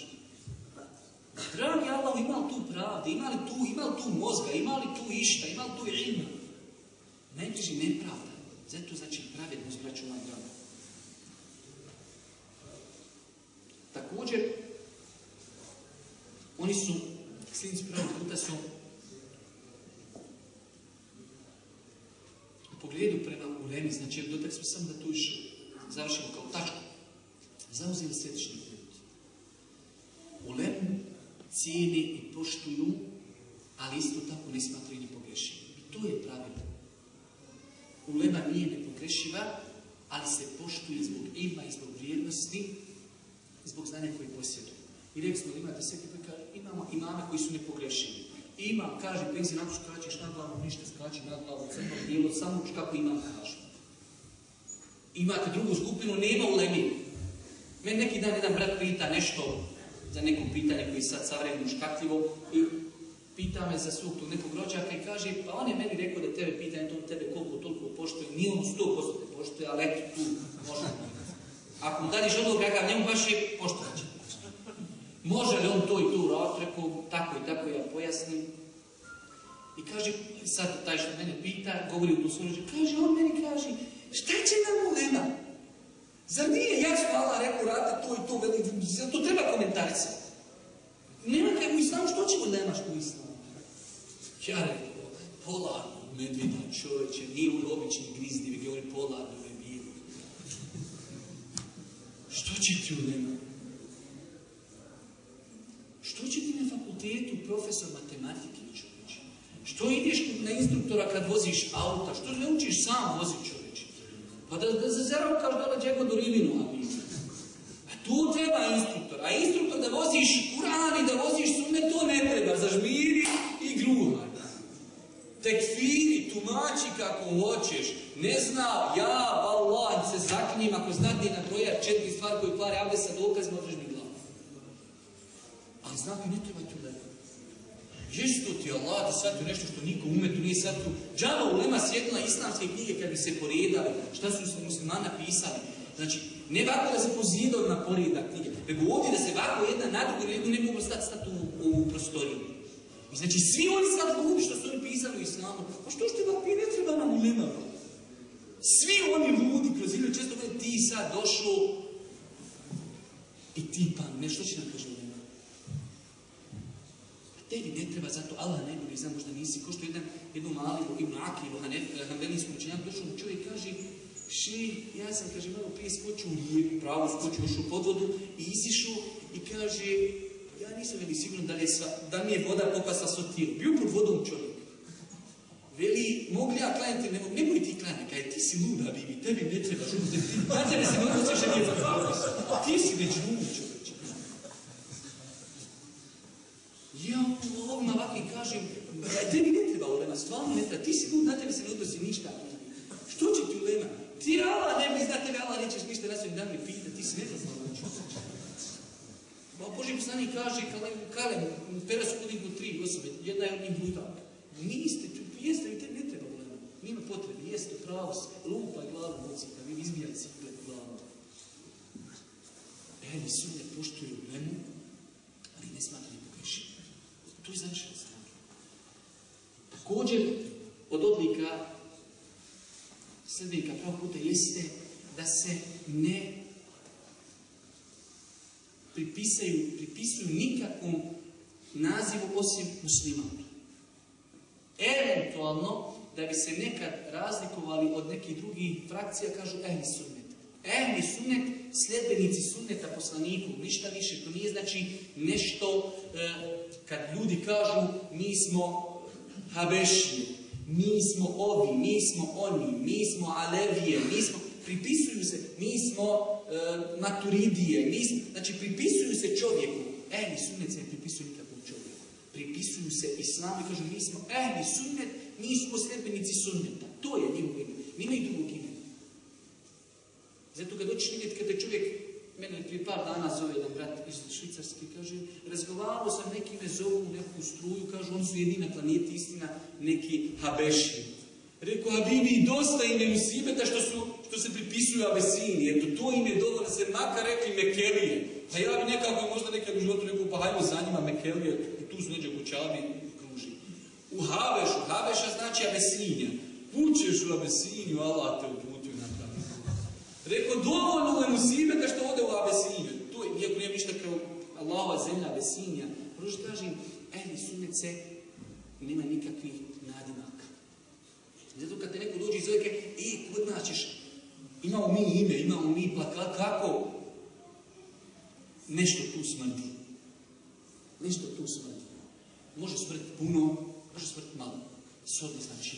Dragi Allah, ima li tu pravde, ima li tu, ima li tu mozga, ima li tu išta, ima li tu ilma? Najbliži nepravda. Zato znači pravednost, braću draga. Također, oni su, slinici prvog puta su u pogledu prema ulemi, znači dotak smo samo da tu još završimo kao tačku, zauzeli središnji put. Ulemu cijeni i poštuju, ali isto tako ne smatraju ni pogrešivi. I to je pravilo. Ulema nije nepogrešiva, ali se poštuje zbog ima i zbog vrijednosti, zbog znanja koji posjeduju. I rekli smo, imate sve kaže, imamo imame koji su nepogrešivi. Imam, kaže, penzi, nakon skačeš na glavu, ništa skače na glavu, crno tijelo, samo kako imam kaže. Imate drugu skupinu, nema ulemi. Meni neki dan jedan brat pita nešto za neko pitanje koji je sad savremeno škakljivo i pita me za svog tog nekog rođaka i kaže, pa on je meni rekao da tebe pitanje to tebe koliko toliko poštuje, nije on sto posto poštuje, ali eto tu možda. Ako mu dadiš odlog kakav njemu baš je poštovat će. Može li on to i to uraditi? Rekao, tako i tako ja pojasnim. I kaže, sad taj što mene pita, govori u tu kaže, on meni kaže, šta će nam ulema? Zar nije jasno Allah rekao rata to i to, zar to treba komentarisati? Nema kaj u islamu, što će ulema što u islamu? Ja rekao, polarno, medvjeda čovječe, nije on obični grizdivi, on je polarno. Što će ti ulema? Što će ti na fakultetu profesor matematike čovječe? Što ideš na instruktora kad voziš auta? Što ne učiš sam voziti čovječe? Pa da, da se zarokaš dole džego do rivinu, a tu treba instruktor. A instruktor da voziš Kur'an i da voziš sume, to ne treba. Zažmiri i gruhaj. Tekfiri, tumači kako hoćeš. Ne zna, ja, Allah, se zaklinjem, ako znati na broja četiri stvari koje kvare avde sa dokaz, možeš mi glavu. Ali znam i ne treba ti ulema. Jesu ti Allah da shvatio nešto što niko umetu nije shvatio. Džava ulema sjedila islamske knjige kad bi se poredali. Šta su se muslimani napisali? Znači, ne ovako da se pozidali na poredak knjige, nego ovdje da se ovako jedna na drugu ne, mogu stati stati u, u prostoriju. Znači svi oni sad ludi što su oni pisali u islamu. Pa što što ne treba nam ulema? Svi oni ludi kroz ilju često kaže ti sad došao i ti pa nešto će nam kaže ulema. A tebi ne treba zato Allah najbolji zna možda nisi ko što jedan jednu mali Ibn Akilu, Hanbelijskom učenjak došao čovjek kaže Ši, ja sam, kaže, malo prije skočio u rijeku, pravo skočio, ušao pod vodu i izišao i kaže, ja nisam veli siguran da, li je sva, da mi je voda popasla svo tijelo. Bio pod vodom čovjek. Veli, mogu ja klanjati? Ne mogu, nemoj ti klanjati. Kaj, ti si luda, bibi, tebi ne treba žuti. Na tebe se ne što nije Ti si već lud čovječe. Ja ovima ovakvim kažem, tebi ne treba ulema, stvarno ne treba, ti si lud, na tebe se ne odnosi ništa. Što će ti ulema? Ti Allah ne bi zna tebe, Allah nećeš ništa na svojim dan mi pita, ti si nezaznao. Pa Boži poslanik kaže, Kalem, Kalem, pera su podignu tri osobe, jedna je od njih budak. Niste, jeste, i tebi ne treba ulema. Nima potrebe, jeste, pravo se, lupa glavu moci, da vi izbijali cigle glavu. Ehli sunne poštuju ulemu, ali ne smatraju pogrešenje. To je znači strana. Također, od odlika sljednika pravog puta jeste da se ne pripisaju, pripisuju nikakvom nazivu osim muslimanu. Eventualno, da bi se nekad razlikovali od nekih drugih frakcija, kažu ehli sunnet. Ehli sunnet, sljedbenici sunneta poslaniku, ništa više. To nije znači nešto, e, kad ljudi kažu mi smo Habeši, mi smo ovi, mi smo oni, mi smo Alevije, mi smo, pripisuju se, mi smo e, Maturidije, mi smo, znači pripisuju se čovjeku. Ehli sunnet se ne pripisuju. Pripisuju se islamu i kažu mi smo ehli sunnet, mi smo sljedbenici sunneta. To je njihovo ime. Nima i drugog ime. Zato kad doćeš vidjeti kada čovjek Mene prije par dana zove jedan brat iz Švicarske, kaže, razgovarao sam neki me zovu u neku struju, kažu, oni su jedina planeti, istina, neki Habeši. Rekao, Habibi, dosta ime Musibeta što, su, što se pripisuju Abesini, eto, to ime dobro se makar rekli Mekelije. Pa ja bi nekako možda nekad u životu rekao, pa hajmo za njima Mekelije, neđe kućavi kruži. U Habešu, Habeša znači Abesinja. Pućeš u Abesinju, Allah te uputio na pravi. Rekao, dovoljno je Musibeta što ode u Abesinju. To je, iako nije ništa kao Allahova zemlja Abesinja. Prošto kažem, ehli sunnet se nema nikakvih nadimaka. Zato kad te neko dođe iz ove i kod nas ćeš, imamo mi ime, imamo mi plakat, kako? Nešto tu smrti. Nešto tu smrti. Može smrti puno, može smrti malo. Sodni znači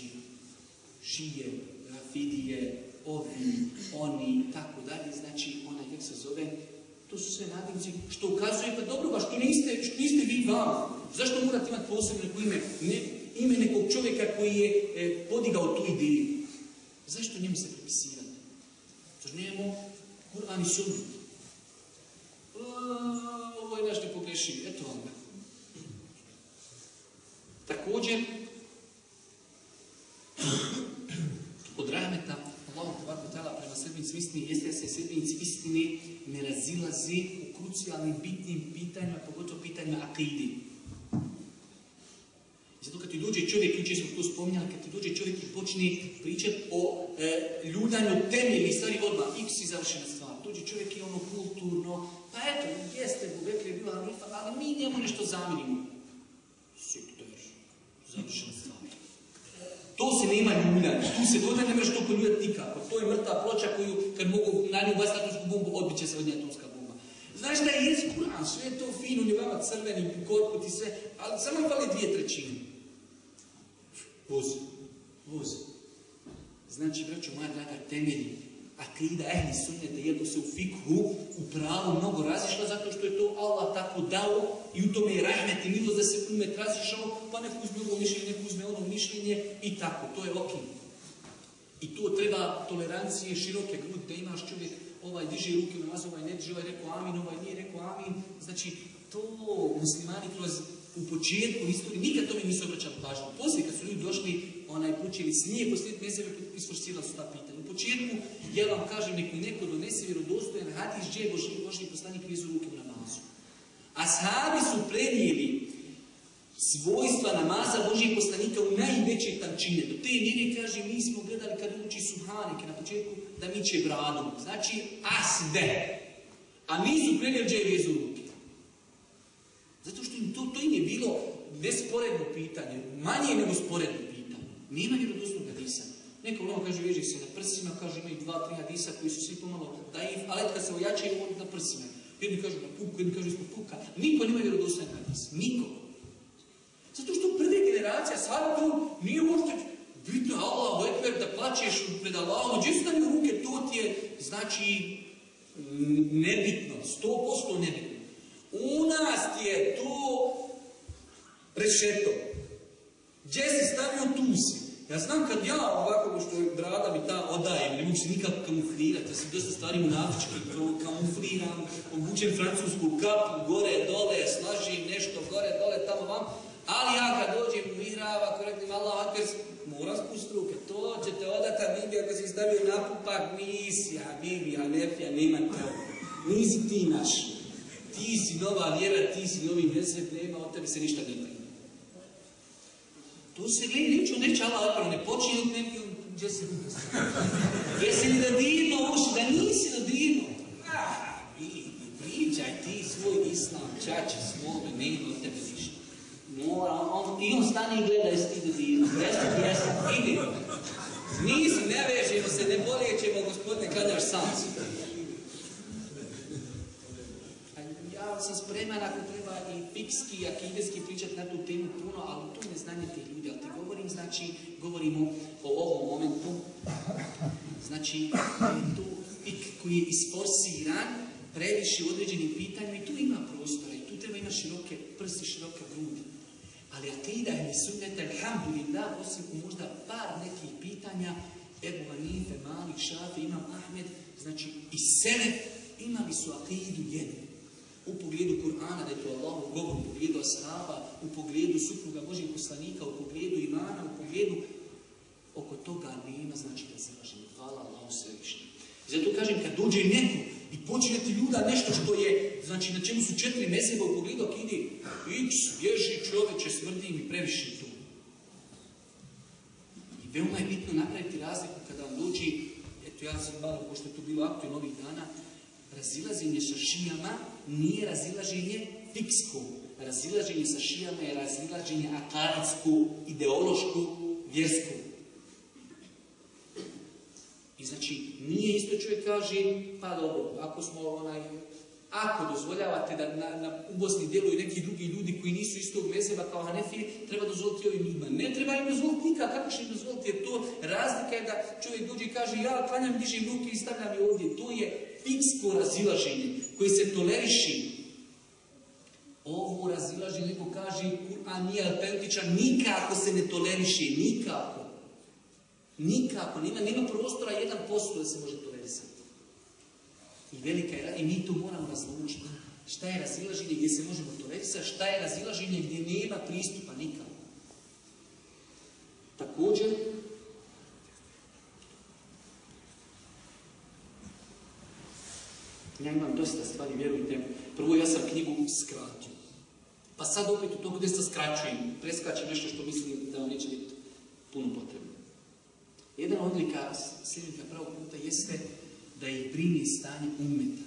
šije, rafidije, ovi, oni, tako dalje, znači onaj, kako se zove, to su sve nadimci, što ukazuje, pa dobro, ba što niste, što niste vi vam. Zašto morate imati posebno neko ime? Ne, ime nekog čovjeka koji je e, podigao tu ideju. Zašto njemu se pripisivati? Zato nemamo Kur'an i. Ovo je nešto pogreši, eto vam. Također, od rahmeta Allahu tebara ta'ala prema sedmici istini jeste da se sedmici istine ne razilaze u krucijalnim bitnim pitanjima, pogotovo pitanjima akidi. Zato kad ti dođe čovjek, jučer smo to spominjali, kad ti dođe čovjek i počne pričati o e, ljudanju temeljnih stvari odmah, x i završena stvar. Dođe čovjek i ono kulturno, pa eto, jeste, Bubekri je bila ali mi njemu nešto zamjerimo. Stvar. To se nema ljuljanja, tu se dođe ne možeš to poljuljati nikako. To je mrtva ploča koju, kad mogu na nju baciti atomsku bombu, odbit će se od nje atomska bomba. Znaš da je jezik Kur'an, sve je to fino, je vama crveni, korput i sve, ali samo fali dvije trećine. Vozi. Vozi. Znači, braćo moja draga, temelji, akida ehli sunnete, iako se u fikhu, u pravu mnogo razišla, zato što je to Allah tako dao i u tome je rahmet i milost da se umet razišao, pa neko uzme ovo mišljenje, neko uzme ono mišljenje i tako, to je ok. I to treba tolerancije, široke grudi, da imaš čovjek, ovaj diže ruke na ovaj ne diže, ovaj rekao amin, ovaj nije rekao amin. Znači, to muslimani kroz u početku istorije nikad tome nisu obraćali pažnju. Poslije kad su ljudi došli, onaj počeli snije, poslije mjeseve isforsirali su ta pitanja. Početku, ja vam kažem, neko neko donese vjerodostojan hadis, gdje je Boži, poslanik nizu ruke u namazu. Ashabi su prenijeli svojstva namaza Božijeg poslanika u najveće tančine. Do te mjere kaže, mi smo gledali kad uči Subhanike na početku da miće bradu. Znači, asde. A nisu prenijeli dževezu ruke. Zato što im to, to im je bilo nesporedno pitanje, manje nego sporedno pitanje. Nema vjerodostojnog hadisa. Neko ono kaže, veži se na prsima, kaže, imaju dva, tri hadisa koji su svi pomalo daif, ali kad se ojačaju, on na prsima. Jedni kažu na puku, jedni kažu ispod puka. Niko nema vjerodostojnog hadisa. Niko. Zato što prve generacija sad tu nije uopšte bitno Allah, ekber, da plaćeš pred Allahom, gdje ruke, to ti je, znači, nebitno, sto posto nebitno. U nas ti je to rešeto. Gdje si stavio, tu si. Ja znam kad ja ovako, što je brada mi ta odaje, ne mogu se nikako kamuflirati, ja sam dosta stvari munafički, kamufliram, obučem francusku kapu, gore, dole, slažim nešto, gore, dole, tamo vam, ali ja kad dođem u mihrab, ako Allah akver, moram spust ruke, to će te odata Bibi, ako si stavio napupak, nisi, a Bibi, a Nefija, nema te. Nisi ti naš. Ti si nova vjera, ti si novi mjesec, nema, od tebe se ništa ne To se gleda, neću neće Allah akver, ne počinje od neki, gdje se ruke Jesi li dodirno uši, da nisi dodirno? Ah, pričaj ti svoj islam, čače svome, nema od tebe ništa. Mora, on, i on stane i gleda jesi ti dodirno. Jesi ti, jesi, idi. Nisi, ne vežemo se, ne boljećemo, gospodine, klanjaš sam si. Ja sam spreman ako treba i fikski, i akideski pričati na tu temu puno, ali to ne znanje tih ljudi. Ali ti govorim, znači, govorimo o ovom momentu. Znači, tu fik koji je isforsiran, previše u određenim pitanjima i tu ima prostora i tu treba ima široke prsi, široka grudi. Ali akida je sunneta, alhamdulillah, osim u možda par nekih pitanja, Ebu Hanife, Malik, Šafi, Imam Ahmed, znači i Selef imali su akidu jednu. U pogledu Kur'ana, da je to Allah govor, u pogledu Ashaba, u pogledu supruga Božih poslanika, u pogledu imana, u pogledu oko toga nema, znači da se lažemo. Hvala Allahu svevišnji. Zato kažem, kad dođe neko i počne ti ljuda nešto što je, znači na čemu su četiri meseba u pogledu akide, x, bježi čovječe, smrdi mi previše tu. I veoma je bitno napraviti razliku kada vam dođe, eto ja sam malo, pošto je to bilo aktualno ovih dana, razilaženje sa šijama nije razilaženje fiksko. Razilaženje sa šijama je razilaženje akaritsko, ideološko, vjersko. I znači, nije isto čovjek kaže, pa dobro, ako smo onaj, ako dozvoljavate da na, na u Bosni djeluju neki drugi ljudi koji nisu istog mezeba kao Hanefije, treba dozvoliti ovim ljudima. Ne treba im dozvoliti nikak, kako će im dozvoliti, jer to razlika je da čovjek dođe i kaže, ja klanjam, dižem ruke i stavljam je ovdje. To je fiksko razilaženje koje se toleriši. Ovo razilaženje, neko kaže, Kur'an nije autentičan, nikako se ne toleriše, nikako. Nikako, nema, nema prostora jedan posto da se može tolerisati. I velika je, i mi to moramo razlučiti. Šta je razilaženje gdje se možemo tolerisati, šta je razilaženje gdje nema pristupa nikako. Također, ja imam dosta stvari, vjerujte. Prvo, ja sam knjigu skratio. Pa sad opet u togu gdje skraćujem, preskačem nešto što mislim da vam neće biti puno potrebno. Jedan odlika sljednika pravog puta jeste da ih brine stanje umeta.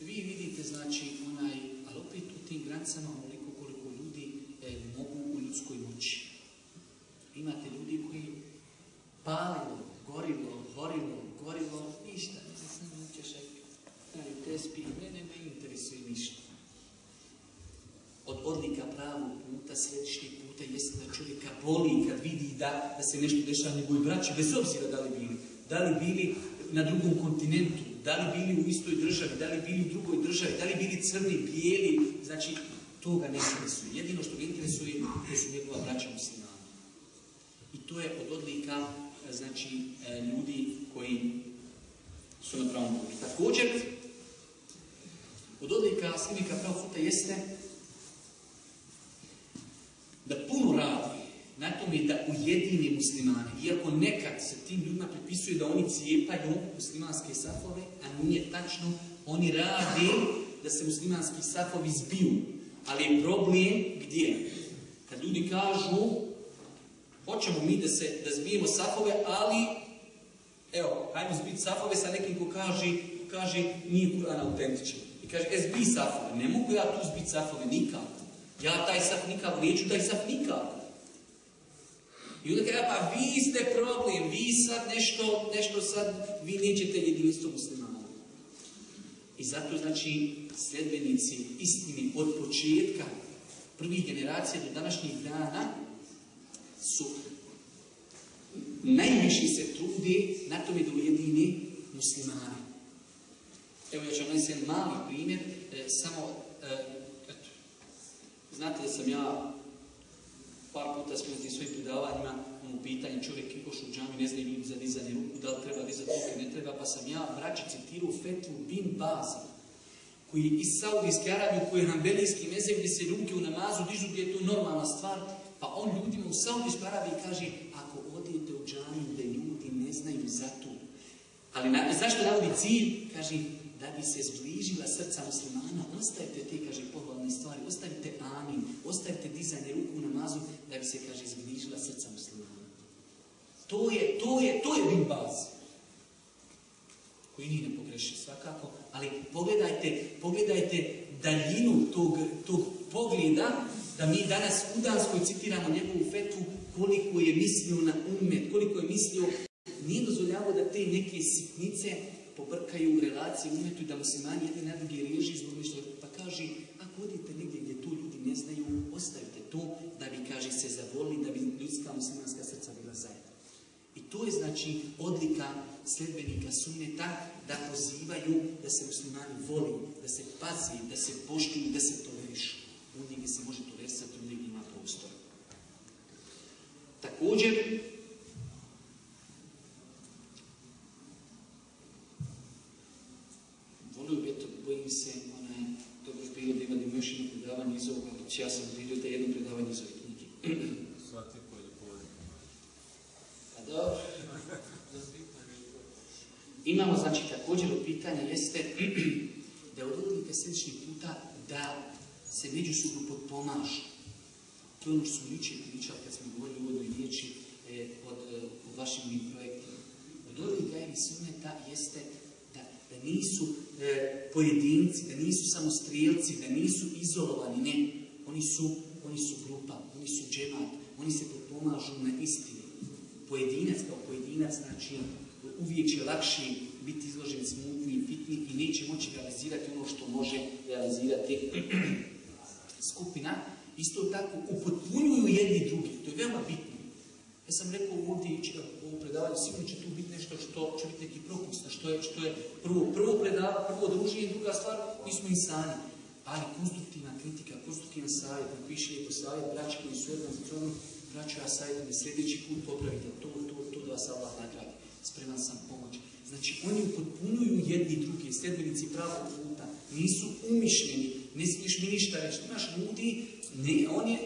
Vi vidite, znači, onaj, ali opet u tim granicama onoliko koliko ljudi e, mogu u ljudskoj moći. Imate ljudi koji palilo, gorilo, horilo, gorilo, ništa, ne znam, sam nećeš ekaj, te spije, mene ne interesuje ništa. Od odlika pravog puta, središnjeg puta, jeste da čovjeka boli kad vidi da, da se nešto dešava njegovoj braći, bez obzira da li bili. Da li bili na drugom kontinentu, da li bili u istoj državi, da li bili u drugoj državi, da li bili crni, bijeli, znači to ga ne interesuje. Jedino što ga interesuje to su njegova braća muslimana. I to je od odlika znači, ljudi koji su na pravom putu. Također, od odlika pravog puta jeste da puno radi na tome da ujedini muslimane. Iako nekad se tim ljudima pripisuje da oni cijepaju muslimanske safove, a nije tačno, oni radi da se muslimanski safovi zbiju. Ali je problem gdje? Kad ljudi kažu, hoćemo mi da se da zbijemo safove, ali evo, hajmo zbiti safove sa nekim ko kaže, ko kaže nije Kur'an autentičan. I kaže, e zbij safove. Ne mogu ja tu zbiti safove nikako. Ja taj saf nikako, neću taj saf nikako. I onda kaže, pa vi ste problem, vi sad nešto, nešto sad, vi nećete jedinstvo muslimana. I zato znači sljedbenici istini od početka prvih generacija do današnjih dana su najviše se trudi na tome da ujedini muslimani. Evo ja ću vam jedan mali primjer, e, samo, e, eto, znate da sam ja par puta smo svojim predavanjima ono pitanje čovjek koš u džami ne znaju ljudi za dizanje ruku, da li treba dizati ruke, ne treba, pa sam ja braći citirao fetvu bin baza, koji iz Saudijske Arabije, koji je hambelijski mezek, gdje se ruke u namazu dižu, gdje je to normalna stvar, pa on ljudima u Saudijskoj Arabiji kaže, ako odete u džami da ljudi ne znaju za to, ali na, zašto navodi cilj? Kaže, da bi se zbližila srca muslimana, ostavite te, kaže, pohvalne stvari, ostavite amin, ostavite dizanje ruku u namazu, da bi se, kaže, zbližila srca muslimana. To je, to je, to je bin. Koji nije ne pogreši svakako, ali pogledajte, pogledajte daljinu tog, tog pogleda, da mi danas u Danskoj citiramo njegovu fetu, koliko je mislio na umet, koliko je mislio, nije dozvoljavao da te neke sitnice pobrkaju u relaciji umetu i da muslimani jedni na drugi riježi zbog. Pa kaže, ako odete negdje gdje to ljudi ne znaju, ostavite to da bi, kaže, se zavolili, da bi ljudska muslimanska srca bila zajedna. I to je znači odlika sledbenika sunneta da pozivaju da se muslimani voli, da se pazi, da se poštuju, da se tolerišu. Ovdje gdje se može tolerisati, gdje ima prostor. Također, volio bi, eto, bojim se, onaj, dobro bilo da imamo još jedno predavanje iz ovoga, znači ja sam vidio da je jedno predavanje iz ove knjige. Svati koji je povodi. Pa dobro. Imamo, znači, također u pitanje jeste da odredite sljedeći puta da se međusobno potpomažu. To je ono što smo jučer pričali kad smo govorili o uvodnoj riječi e, od, e, o vašim ovim projektima. Od ovih gajevi jeste da, da nisu e, pojedinci, da nisu samo strijelci, da nisu izolovani, ne. Oni su, oni su grupa, oni su džemat, oni se potpomažu na istini. Pojedinac kao pojedinac, znači, uvijek će lakše biti izložen smutni i fitni i neće moći realizirati ono što može realizirati skupina. Isto tako upotpunjuju jedni drugi. To je veoma bitno. Ja sam rekao ovdje u ovo predavanje, sigurno će tu biti nešto što će biti neki propust, što je, što je prvo, prvo predavanje, prvo druženje, druga stvar, mi smo insani. Ali konstruktivna kritika, konstruktivan savjet, napiši lijepo savjet, braći koji su za drugom, braću ja sljedeći put popravite to, to, to da vas Allah nagradi. Spreman sam pomoći. Znači, oni upotpunuju jedni drugi, sljedbenici pravog puta, nisu umišljeni, ne smiješ mi ništa reći. Imaš ljudi, ne, on je,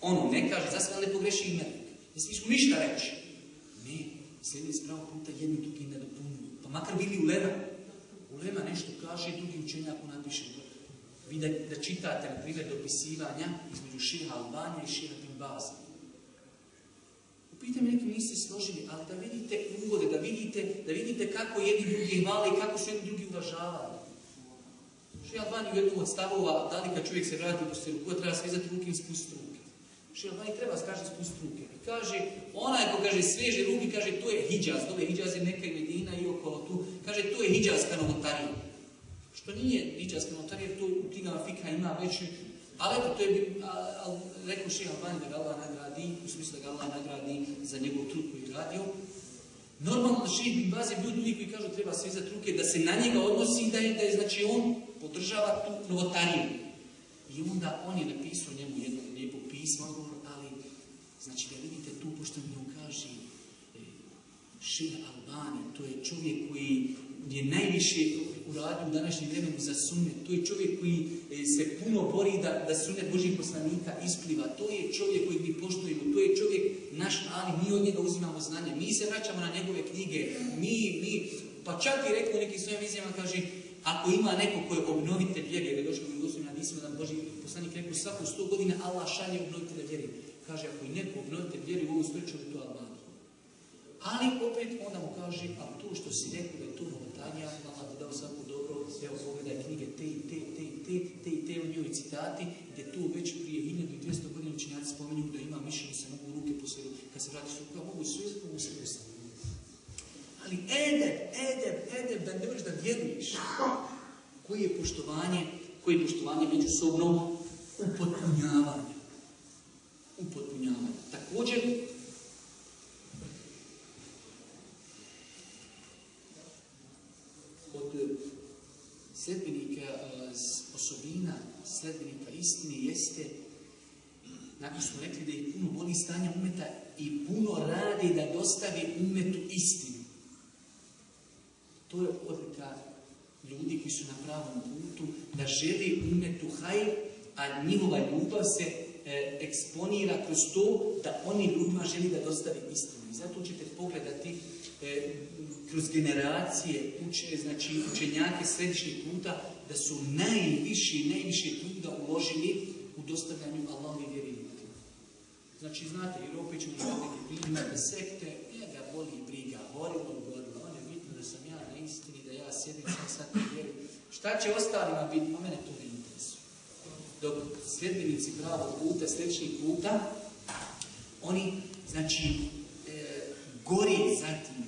ono, ne kaže, za sve ne pogreši ime. Ne smiješ mu ništa reći. Ne, sljedbenici pravog puta jedni drugi ne dopunjuju. Pa makar bili u lema. U lema nešto kaže, drugi učenjak napiše. Vi da, da čitate, na primjer, dopisivanja između šeha Albanija i šeha Bin Baza. Pitam neki niste složili, ali da vidite uvode, da vidite, da vidite kako jedni drugi hvale i kako su jedni drugi uvažavali. Še Albani u jednom od stavova, da li kad čovjek se vrati po stiru, ko treba svezati ruke i spustiti ruke. Še Albani treba skaže spustiti ruke. I kaže, onaj ko kaže sveže ruke, kaže to je hijjaz, dole hijjaz je neka medina i okolo tu, kaže to je hijjazka novotarija. Što nije hijjazka novotarija, to u knjigama fika ima već ali to je rekao še Albani da ga Allah nagradi, u smislu da ga Allah nagradi za njegov trud koji je radio. Normalno da šeht bin Baz je bio ljudi koji kažu treba svezati ruke, da se na njega odnosi da je, da je znači on podržava tu novotariju. I onda on je napisao njemu jedno lijepo pismo, ali znači da vidite tu, pošto mi on kaže, e, šeht Albani, to je čovjek koji je najviše uradio u današnjem vremenu za sunnet. To je čovjek koji e, se puno bori da, da sunnet Božih poslanika ispliva. To je čovjek koji mi poštujemo. To je čovjek naš ali mi od njega uzimamo znanje. Mi se vraćamo na njegove knjige. Mi, mi, pa čak i rekao nekim svojim izjavama, kaže, Ako ima neko ko je obnovitelj jer je došlo u Gostovim hadisima da Boži poslanik rekao svaku sto godina Allah šalje obnovitelja vjere. Kaže, ako je neko obnovitelj vjere u ovu stoljeću, to Allah. Ali opet onda mu kaže, a to što si rekao da je to novotarija, Allah ti dao svako evo pogledaj knjige te i te, te i te, te i te u njoj citati, gdje tu već prije 1200 godina učinjaci spominju da ima mišljenje se mogu ruke po svetu, kad se vrati su kao mogu sve, mogu se predstaviti. Ali edeb, edeb, edeb, da ne možeš da vjeruješ. Koji je poštovanje, koji je poštovanje međusobno upotpunjavanje. Upotpunjavanje. Također, od sledbenika e, osobina, sledbenika istine jeste nakon smo rekli da ih puno boli stanje umeta i puno radi da dostavi umetu istinu. To je odlika ljudi koji su na pravom putu, da želi umetu hajr, a njihova ljubav se e, eksponira kroz to da oni ljudima želi da dostavi istinu. I zato ćete pogledati e, kroz generacije uče, znači učenjake središnjeg puta, da su najviši, najviše truda uložili u dostavljanju Allahove vjeri. Znači, znate, jer opet ćemo imati neke primjere, sekte, njega boli briga, gorilo, gorilo, on je bitno da sam ja na istini, da ja sjedim sam sad na vjeri. Šta će ostalima biti? A mene to ne interesuje. Dok sljedbenici pravog puta, sličnih puta, oni, znači, e, gori za tim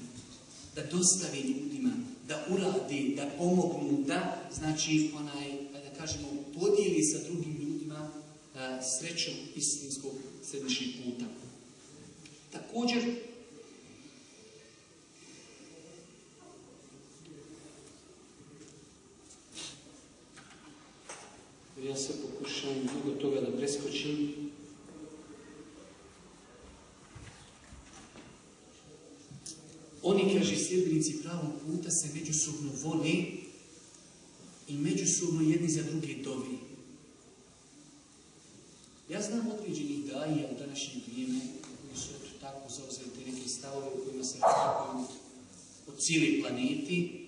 da dostavi ljudima, da uradi, da pomognu, da, znači, onaj, da kažemo, podijeli sa drugim ljudima a, srećom istinskog središnjeg puta. Također, ja se pokušavam mnogo toga da preskočim. Oni, kaže, sljedbenici pravog puta se međusobno vole i međusobno jedni za druge dovi. Ja znam određenih daija u današnje vrijeme koji su eto tako zauzeti neki stavove u kojima se razlikuju od cijeli planeti.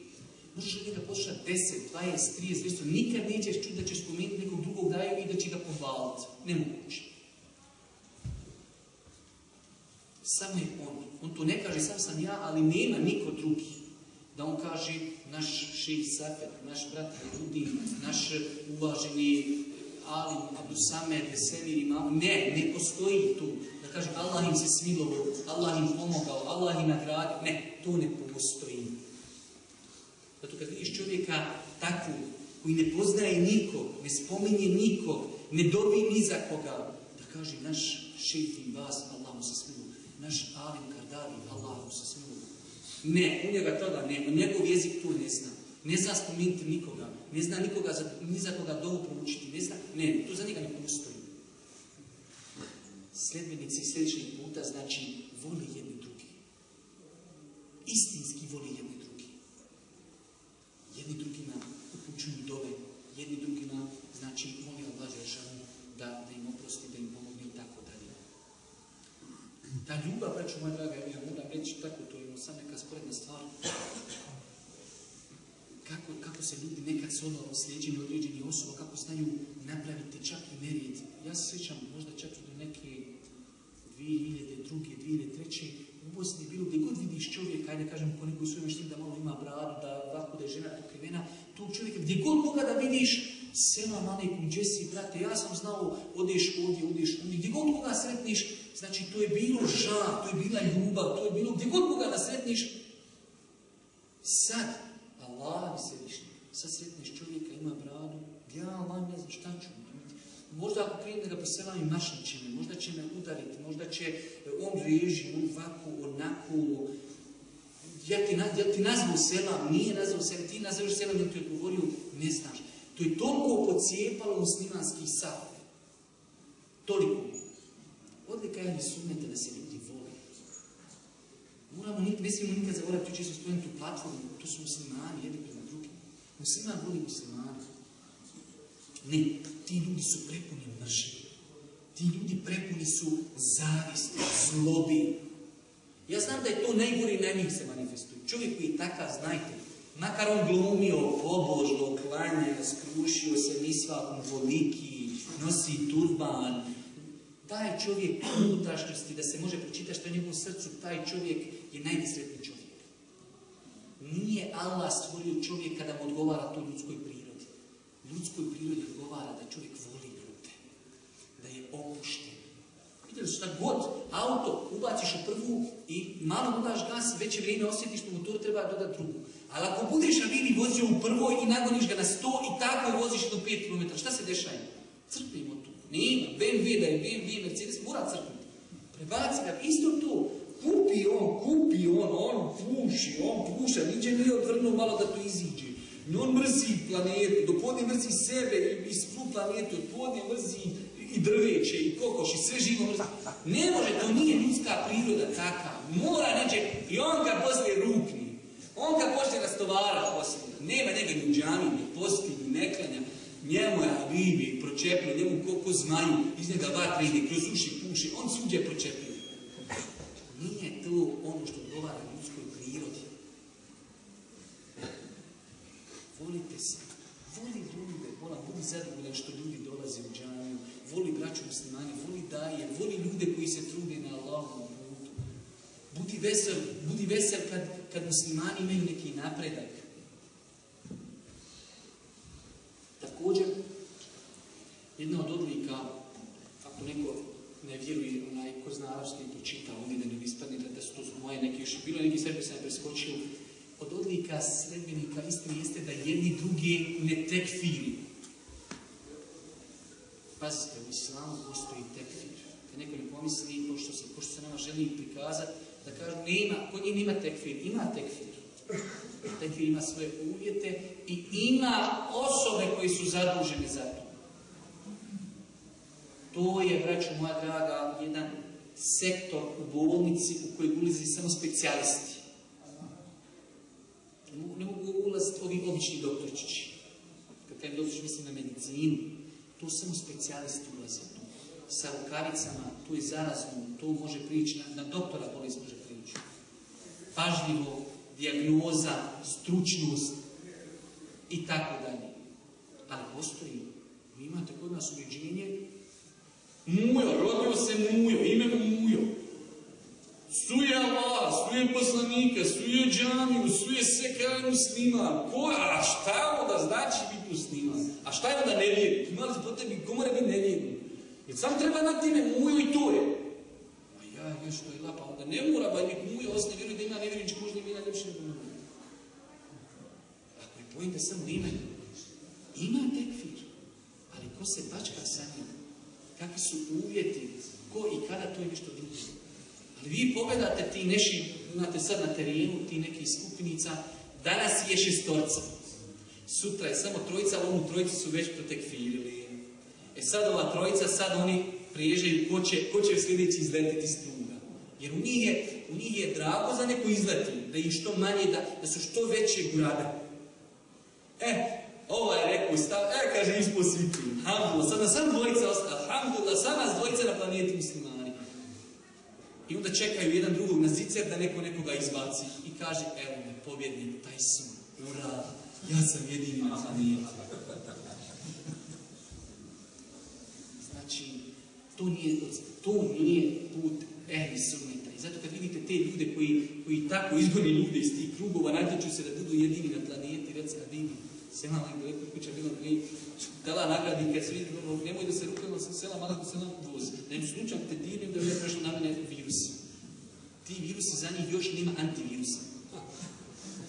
Možeš od njega poslušati 10, 20, 30, 200, nikad nećeš čuti da ćeš spomenuti nekog drugog daju i da će ga pohvaliti. Nemoguće. Samo je on. On to ne kaže, sam sam ja, ali nema niko drugi. Da on kaže, naš ših Safet, naš brat ljudi, naš uvaženi Alim, Abu Samer, Vesemir, Imam. Ne, ne postoji tu. Da kaže, Allah im se smilovao, Allah im pomogao, Allah im nagradio. Ne, to ne postoji. Zato kad vidiš čovjeka takvu, koji ne poznaje nikog, ne spominje nikog, ne dobi ni za koga, da kaže, naš šejh im vas, Allah mu se smilovao naš Alim Kardari, Allahu se smilu. Ne, u njega toga nema, njegov jezik to ne zna. Ne zna spomenuti nikoga, ne zna nikoga za, ni za koga dovu proučiti, ne zna, ne, to za njega ne postoji. Sledbenici sljedećeg puta znači voli jedni drugi. Istinski voli jedni drugi. Jedni drugima upućuju dove, jedni drugima znači voli Allah da, da im oprosti, da im pomogne i tako dalje. Ta ljubav, braću moja draga, ja moram reći tako, to je sam neka sporedna stvar. Kako, se ljudi nekad s ono slijeđeni određeni osoba, kako znaju napraviti čak i nerijed. Ja se sjećam možda čak do neke 2002. 2003. u Bosni bilo gdje god vidiš čovjeka, ajde kažem po nekoj svojoj maštini da malo ima bradu, da ovako da je žena pokrivena, tog čovjeka, gdje god koga da vidiš, selam alaikum, Jesse, brate, ja sam znao, odeš ovdje, odeš ovdje, gdje god koga sretniš, znači to je bilo žal, to je bila ljubav, to je bilo, gdje god koga da sretniš, sad, Allah mi se višnji, sad sretniš čovjeka, ima bradu, ja Allah ne znam šta ću, Možda ako krenem da ga poselam i će me, možda će me udariti, možda će on reži, on ovako, onako. Ja ti, ja ti nazvu selam, nije nazvu selam, ti nazvaš selam, ja ti odgovorio, ne znaš. To je toliko pocijepalo muslimanski sad. Toliko. Odlika je sunnete da se ljudi vole. Moramo, ne smijemo nikad zaboraviti, često stojim tu platformu, to su muslimani, jedni prema drugim. Musliman voli muslimani. Ne, ti ljudi su prepuni mržnje. Ti ljudi prepuni su zavisti, zlobi. Ja znam da je to najgore i najmih se manifestuje. Čovjek koji takav, znajte, Makar on glumio, pobožno, klanja, skrušio se misvakom voliki, nosi turban, taj čovjek unutrašnjosti, da se može pročitati što je njegovom srcu, taj čovjek je najnesretniji čovjek. Nije Allah stvorio čovjeka da mu odgovara to ljudskoj prirodi. Ljudskoj prirodi odgovara da čovjek voli ljude, da je opušten. Vidjeli šta god, auto ubaciš u prvu i malo udaš gas, veće vrijeme osjetiš što motor treba dodati drugu. Ali ako budeš na vini vozio u prvoj i nagoniš ga na 100 i tako voziš do 5 km, šta se dešava? Crpi Nema, BMW da je BMW, Mercedes, mora crpiti. Prebaci ga, isto to. Kupi on, kupi on, on puši, on puša, niđe nije odvrnuo malo da to iziđe. I on mrzi planetu, do podne mrzi sebe i, svu planetu, od podne mrzi i drveće, i kokoš, i sve živo mrzi. Ne može, to nije ljudska priroda taka. Mora neđe, i on kad poslije rukni, on kad počne rastovara poslije, nema njega ni u džami, ni posti, ni neklanja, njemu je Habibi pročepio, njemu ko, ko zmaju, iz njega vatra ide, kroz uši puši, on suđe pročepio. Nije to ono što odgovara ljudskoj prirodi. Volite se, voli ljude, vola, budi zadovoljan što ljudi dolaze u džamiju, voli braću muslimani, voli daje, voli ljude koji se trude na Allahovom putu. Budi vesel, budi vesel kad, kad muslimani imaju neki napredak. Također, jedna od odlika, ako neko ne vjeruje, onaj ko zna arapski i pročita ovdje da ne ispadne da, su to su moje neki još bilo, neki sve sam preskočio, od odlika sredbenika istine jeste da jedni drugi ne tekfiri. Pazite, u islamu postoji tekfir. Da neko ne pomisli, ko što se, ko što se nama želi prikazati, da kažu, nema, kod njih nema tekfir, ima tekfir. Tekfir ima svoje uvjete i ima osobe koji su zadužene za to. To je, braću moja draga, jedan sektor u bolnici u kojoj ulazi samo specijalisti. Ne mogu, ulaziti ovi obični doktorčići. Kad kažem doktorčić, mislim na medicinu. Tu samo specijalisti ulaze tu. Sa rukavicama, tu je zarazno, tu može prići, na, na doktora bolest može prići. Pažljivo, dijagnoza, stručnost i tako dalje. Ali postoji, vi imate kod nas uređenje, Mujo, rodio se Mujo, ime mu Mujo. Suje Allah, suje poslanika, suje džamiju, suje sve kraj muslima. Ko, a šta onda znači biti musliman? A šta je onda nevjernik? Imali se po tebi, ko mora biti nevjernik? Jer sam treba na time Mujo i to je. A ja, još to je lapa, onda ne mora ba nek Mujo, osne vjeruje da ima nevjernički možda ima ljepše nego Mujo. Ako je pojente samo ime, ima tekfir, ali ko se bačka sa njim? kakvi su uvjeti, ko i kada to je nešto drugo. Ali vi pogledate ti neši, imate sad na terenu, ti nekih skupinica, danas je šestorca. Sutra je samo trojica, onu trojicu su već protekfirili. E sad ova trojica, sad oni priježaju ko će, ko će sljedeći izletiti iz kruga. Jer u njih, je, u njih je drago za neko izleti, da ih što manje, da, da su što veće grade. E, Ovaj je rekao stav, e kaže ispod svitu, alhamdulillah, sad nas sam dvojica ostala, alhamdulillah, sad nas dvojica na planeti muslimani. I onda čekaju jedan drugog na zicer da neko nekoga izbaci i kaže, evo me, pobjednik, taj sam, ura, ja sam jedini na planeti. Znači, to nije, to nije put ehli sunneta. I zato kad vidite te ljude koji, koji tako izgoni ljude iz tih krugova, natječu se da budu jedini na planeti, recimo, vidi, Selam je daleko kuća bilo mi dala nagradi kad se vidi ono, nemoj da se rukama sa selam, da selam voz. Da im slučaj te dirnem da je prešlo na mene virus. Ti virusi za njih još nema antivirusa.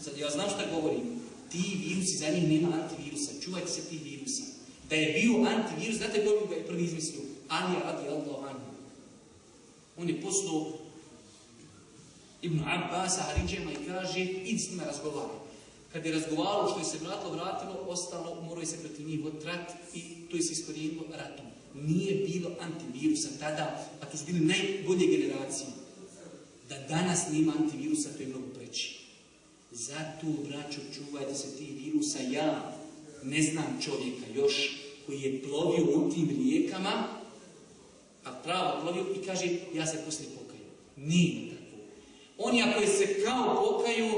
Sad ja znam šta govorim. Ti virusi za njih nema antivirusa. Čuvajte se tih virusa. Da je bio antivirus, znate ko ga je prvi izmislio? Ali radi Allah. On je poslao Ibn Abbas, Haridžema i kaže, idi s njima razgovarati. Kad je razgovaralo što je se vratilo, vratilo, ostalo, morao se protiv njih voditi rat i to je se iskorijenilo ratom. Nije bilo antivirusa tada, a to su bili najbolje generacije. Da danas nema antivirusa, to je mnogo preći. Zato, braćo, čuvajte se tih virusa. Ja ne znam čovjeka još koji je plovio u tim rijekama, a pravo plovio i kaže, ja se poslije pokaju. Nije tako. Oni ako se kao pokaju,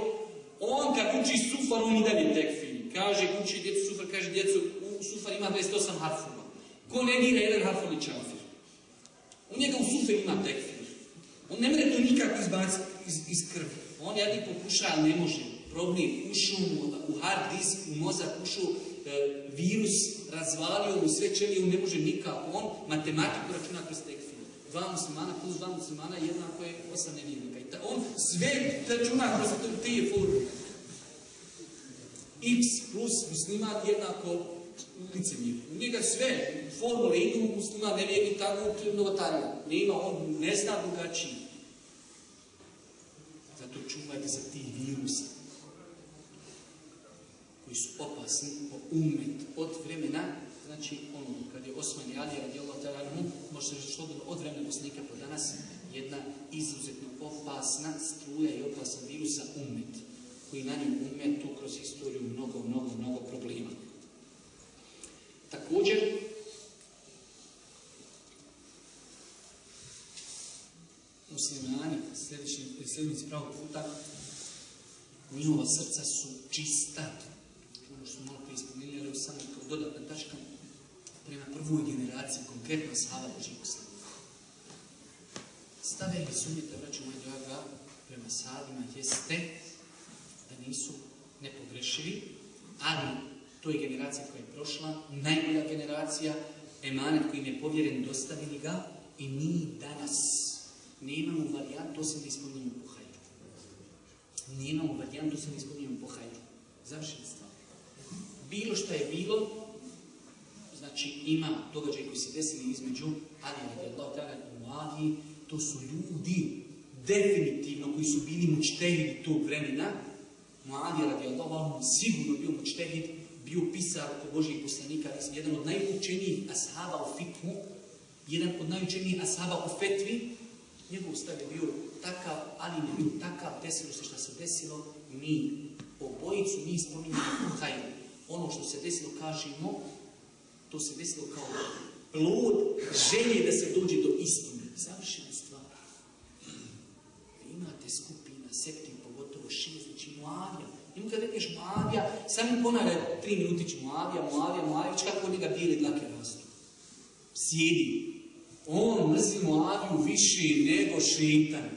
On kad uči sufar, on i dalje tekfiri. Kaže, uči djecu sufar, kaže djecu, u sufar ima 28 harfova. Ko ne dira jedan harf, on je čafir. U njega u sufar ima tekfir. On ne mre to nikako izbaciti iz, iz krvi. On jedni pokuša, ali ne može. Problem, ušao mu u hard disk, u mozak, e, virus, razvalio mu sve čelije, on ne može nikako. On matematiku računa kroz tekfir. Dva muslimana plus dva muslimana jednako je osam nevjernika. I on sve računa kroz te formule. X plus musliman jednako licemir. U njega sve formule idu, musliman ne vjerni tako novotarija. Nema, on ne zna drugačiji. Zato čuvajte se tih virusa koji su opasni po umet od vremena, znači ono, kad je Osman i Ali radijallahu ta'ala anhu, može se reći slobodno od vremena poslanika po danas, jedna izuzetno opasna struja i opasan virusa umet, koji na njim umetu kroz historiju mnogo, mnogo, mnogo problema. Također, muslimani, sljedeći, sljednici pravog puta, njihova srca su čista. Ono što smo malo prije spomenuli, ali samo kao dodatna tačka prema prvoj generaciji, konkretno Božih poslanika. Stave ili sumnjete, vraću moja draga, prema sahabima jeste da nisu nepogrešivi, ali to je generacija koja je prošla, najbolja generacija, emanet koji im je povjeren, dostavili ga i mi danas nemamo varijantu osim da ispunimo po hajru. Nemamo varijantu osim da ispunimo po hajru. Završena stvar. Bilo što je bilo, znači ima događaj koji se desili između Ali radijallahu ta'ala i Muadi, to su ljudi definitivno koji su bili mučtehidi tog vremena. Muadi radijallahu sigurno bio mučtehid, bio pisar oko Božih poslanika, jedan od najučenijih ashaba u fikmu, jedan od najučenijih ashaba u fetvi, njegov stav je bio takav, ali ne bio takav, desilo se što se desilo, mi obojicu mi spominjamo u. Ono što se desilo, kažemo, to se desilo kao plod želje da se dođe do istine. Završena stvar. Vi imate skupina, sekti, pogotovo šest, znači Moavija. Njemu kad rekneš Moavija, sam im ponavlja tri minutić Moavija, Moavija, Moavija, kako od njega bijele dlake rastu. Sjedi. On mrzi Moaviju više nego šeitan.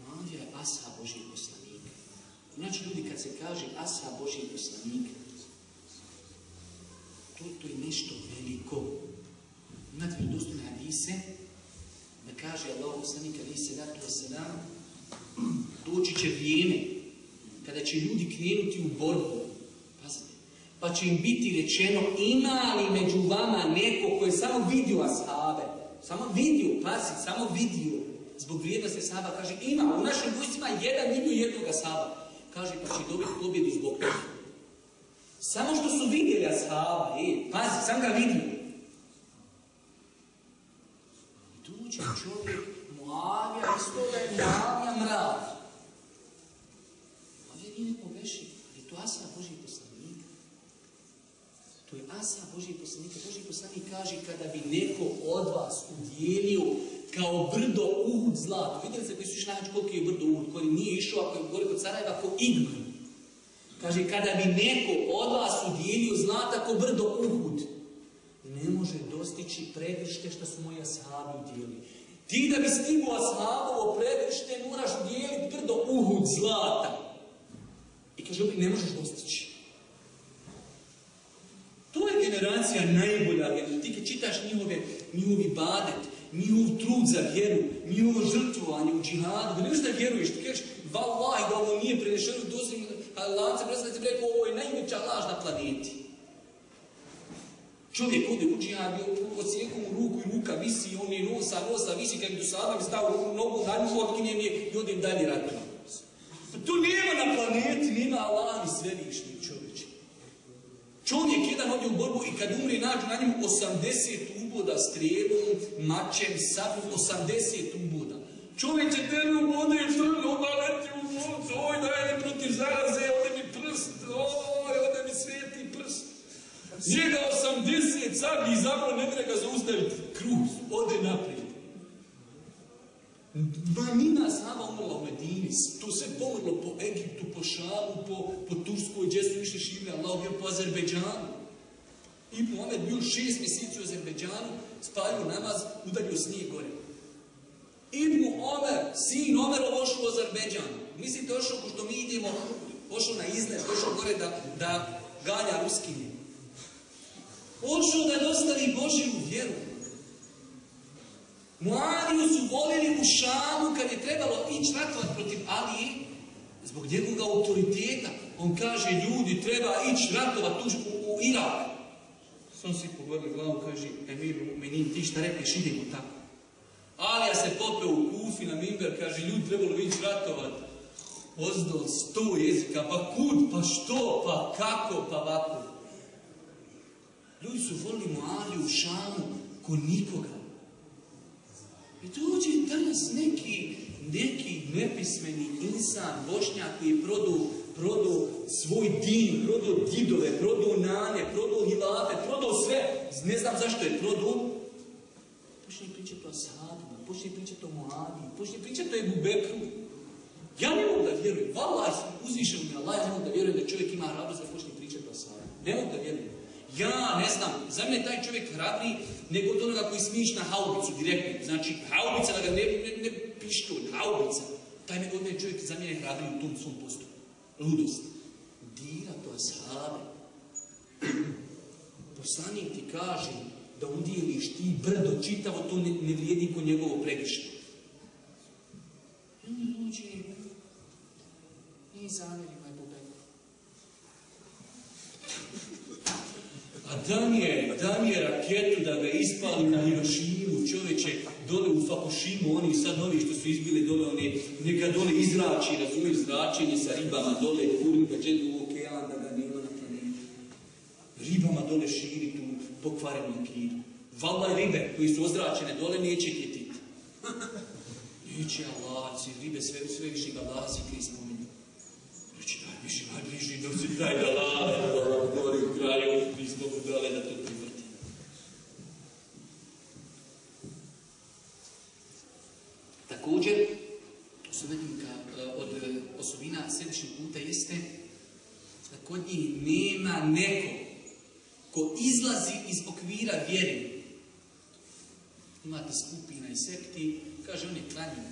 Moavija je asa Božih poslanika. Znači ljudi kad se kaže asa Božih poslanika, to, to je nešto veliko. Imate vjerodostojne hadise da kaže Allah poslanik ali se datu wasalam doći će vrijeme kada će ljudi krenuti u borbu. Pazite. Pa će im biti rečeno ima li među vama neko ko je samo vidio ashabe. Samo vidio, pazi, samo vidio. Zbog vrijednosti ashaba kaže ima. U našim vojscima jedan vidio jednog ashaba. Kaže pa će dobiti pobjedu zbog toga. Samo što su vidjeli ashaba, e, pazi, sam ga vidio. I dođe čovjek, Muavija, isto da je Muavija mrav. Muavija nije pogreši, ali to asa Božih poslanika. To je asa Božih poslanika. Božih poslanik kaže kada bi neko od vas udjelio kao brdo Uhud zlato. Vidjeli ste koji su išli naći koliko je brdo Uhud, koji nije išao, ako je gore kod Sarajeva, ko Igman. Kaže, kada bi neko od vas udjelio zlata ko brdo Uhud, ne može dostići pregršte što su moji ashabi udjelili. Ti da bi stigao ashabovo pregršte, moraš udjeliti brdo Uhud zlata. I kaže, ne možeš dostići. To je generacija najbolja. Jer ti kad čitaš njihove, njihovi badet, njihov trud za vjeru, njihovo žrtvovanje u džihadu, da ne možeš da vjeruješ, ti kažeš, vallahi da ovo nije prenešeno dosim lance, predstavlja ti rekao, ovo je najveća laž na planeti. Čovjek ode u džihad, ocijeku mu ruku i ruka visi, on je nosa, nosa visi, kad do sada bi stao ruku, nogu, na nju otkinjem je i odim dalje radi. To nema na planeti, nema Allah i svevišnji čovječe. Čovjek jedan ovdje u borbu i kad umri nađu na njemu 80 uboda strijelom, mačem, sabom, 80 uboda. Čovjek će tebi ubode i je onda leti u mocu, oj daj mi protiv zaraze, ode mi prst, oj, ode mi sveti prst. Njega 80 sablji i zapravo ne treba ga zaustaviti. Kruz, ode naprijed. Manina sama umrla u Medini, to se pomrlo po Egiptu, po Šamu, po, po Turskoj, gdje su više šivili, Allah po Azerbeđanu. I Muhammed bio šest mjeseci u Azerbeđanu, spavio namaz, udario snijeg gore. Ibn Omer, sin Omerov, ošao u Azerbeđan. Mislite, ošao ko što mi idemo, ošao na izlet, ošao gore da, da ganja ruskinje. Ošao da dostavi Božju vjeru. Muadiju su volili u Šamu kad je trebalo ići ratovat protiv Alije, zbog njegovog autoriteta. On kaže, ljudi, treba ići ratovat u Irak. Sam si pogledali glavu, kaže, Emir, meni ti šta rekneš, idemo tako. Alija se popeo u kufi na mimber, kaže, ljudi, trebalo bi ići ratovat. Ozdo, sto jezika, pa kud, pa što, pa kako, pa ovako. Ljudi su volili Mualiju u Šamu, ko nikoga. I dođe danas neki, neki nepismeni insan, bošnjak koji je prodao prodao svoj din, prodao didove, prodao nane, prodao. Ne znam zašto je prodao. Počne pričati o sahabima, počne pričati o Moabiji, počne pričati o Ebu Bekru. Ja ne mogu da vjerujem, vallaha uzvišen mi Allah, ja ne mogu da vjerujem da čovjek ima hrabrost da počne pričati o sahabima. Ne mogu da vjerujem. Ja ne znam, za mene je taj čovjek hrabriji nego od onoga koji smiš na haubicu direktno. Znači, haubica da ga ne, ne, ne pištolj, haubica. Taj nego od mene čovjek za mene je hrabriji u tom svom postupku. Ludost. Dira to ashabe. Poslanik ti kaže da udjeliš ti brdo čitavo, to ne, ne vrijedi ko njegovo pregršte. I dođe i zamjerima je pobegao. A dan je, dan je raketu da ga ispali na Hirošimu, čovječe, dole u Fukushimu, oni sad novi što su izbili dole, oni neka dole izrači, razumiju zračenje sa ribama dole, kurim ga džedu u okean da ga nema na planetu. Ribama dole širi tu pokvarenu kidu. Valjda ribe koji su ozračene dole neće kjetiti. Neće Allah, ribe sve, sve više ga Allah spominju. Reći, najviše, najbliži, dok se daj da vam gori u kraju, mi smo budale da to privrti. Također, osobenika, od osobina središnjeg puta jeste da kod njih nema neko ko izlazi iz okvira vjere. Imate skupina i sekti, kaže on je klanio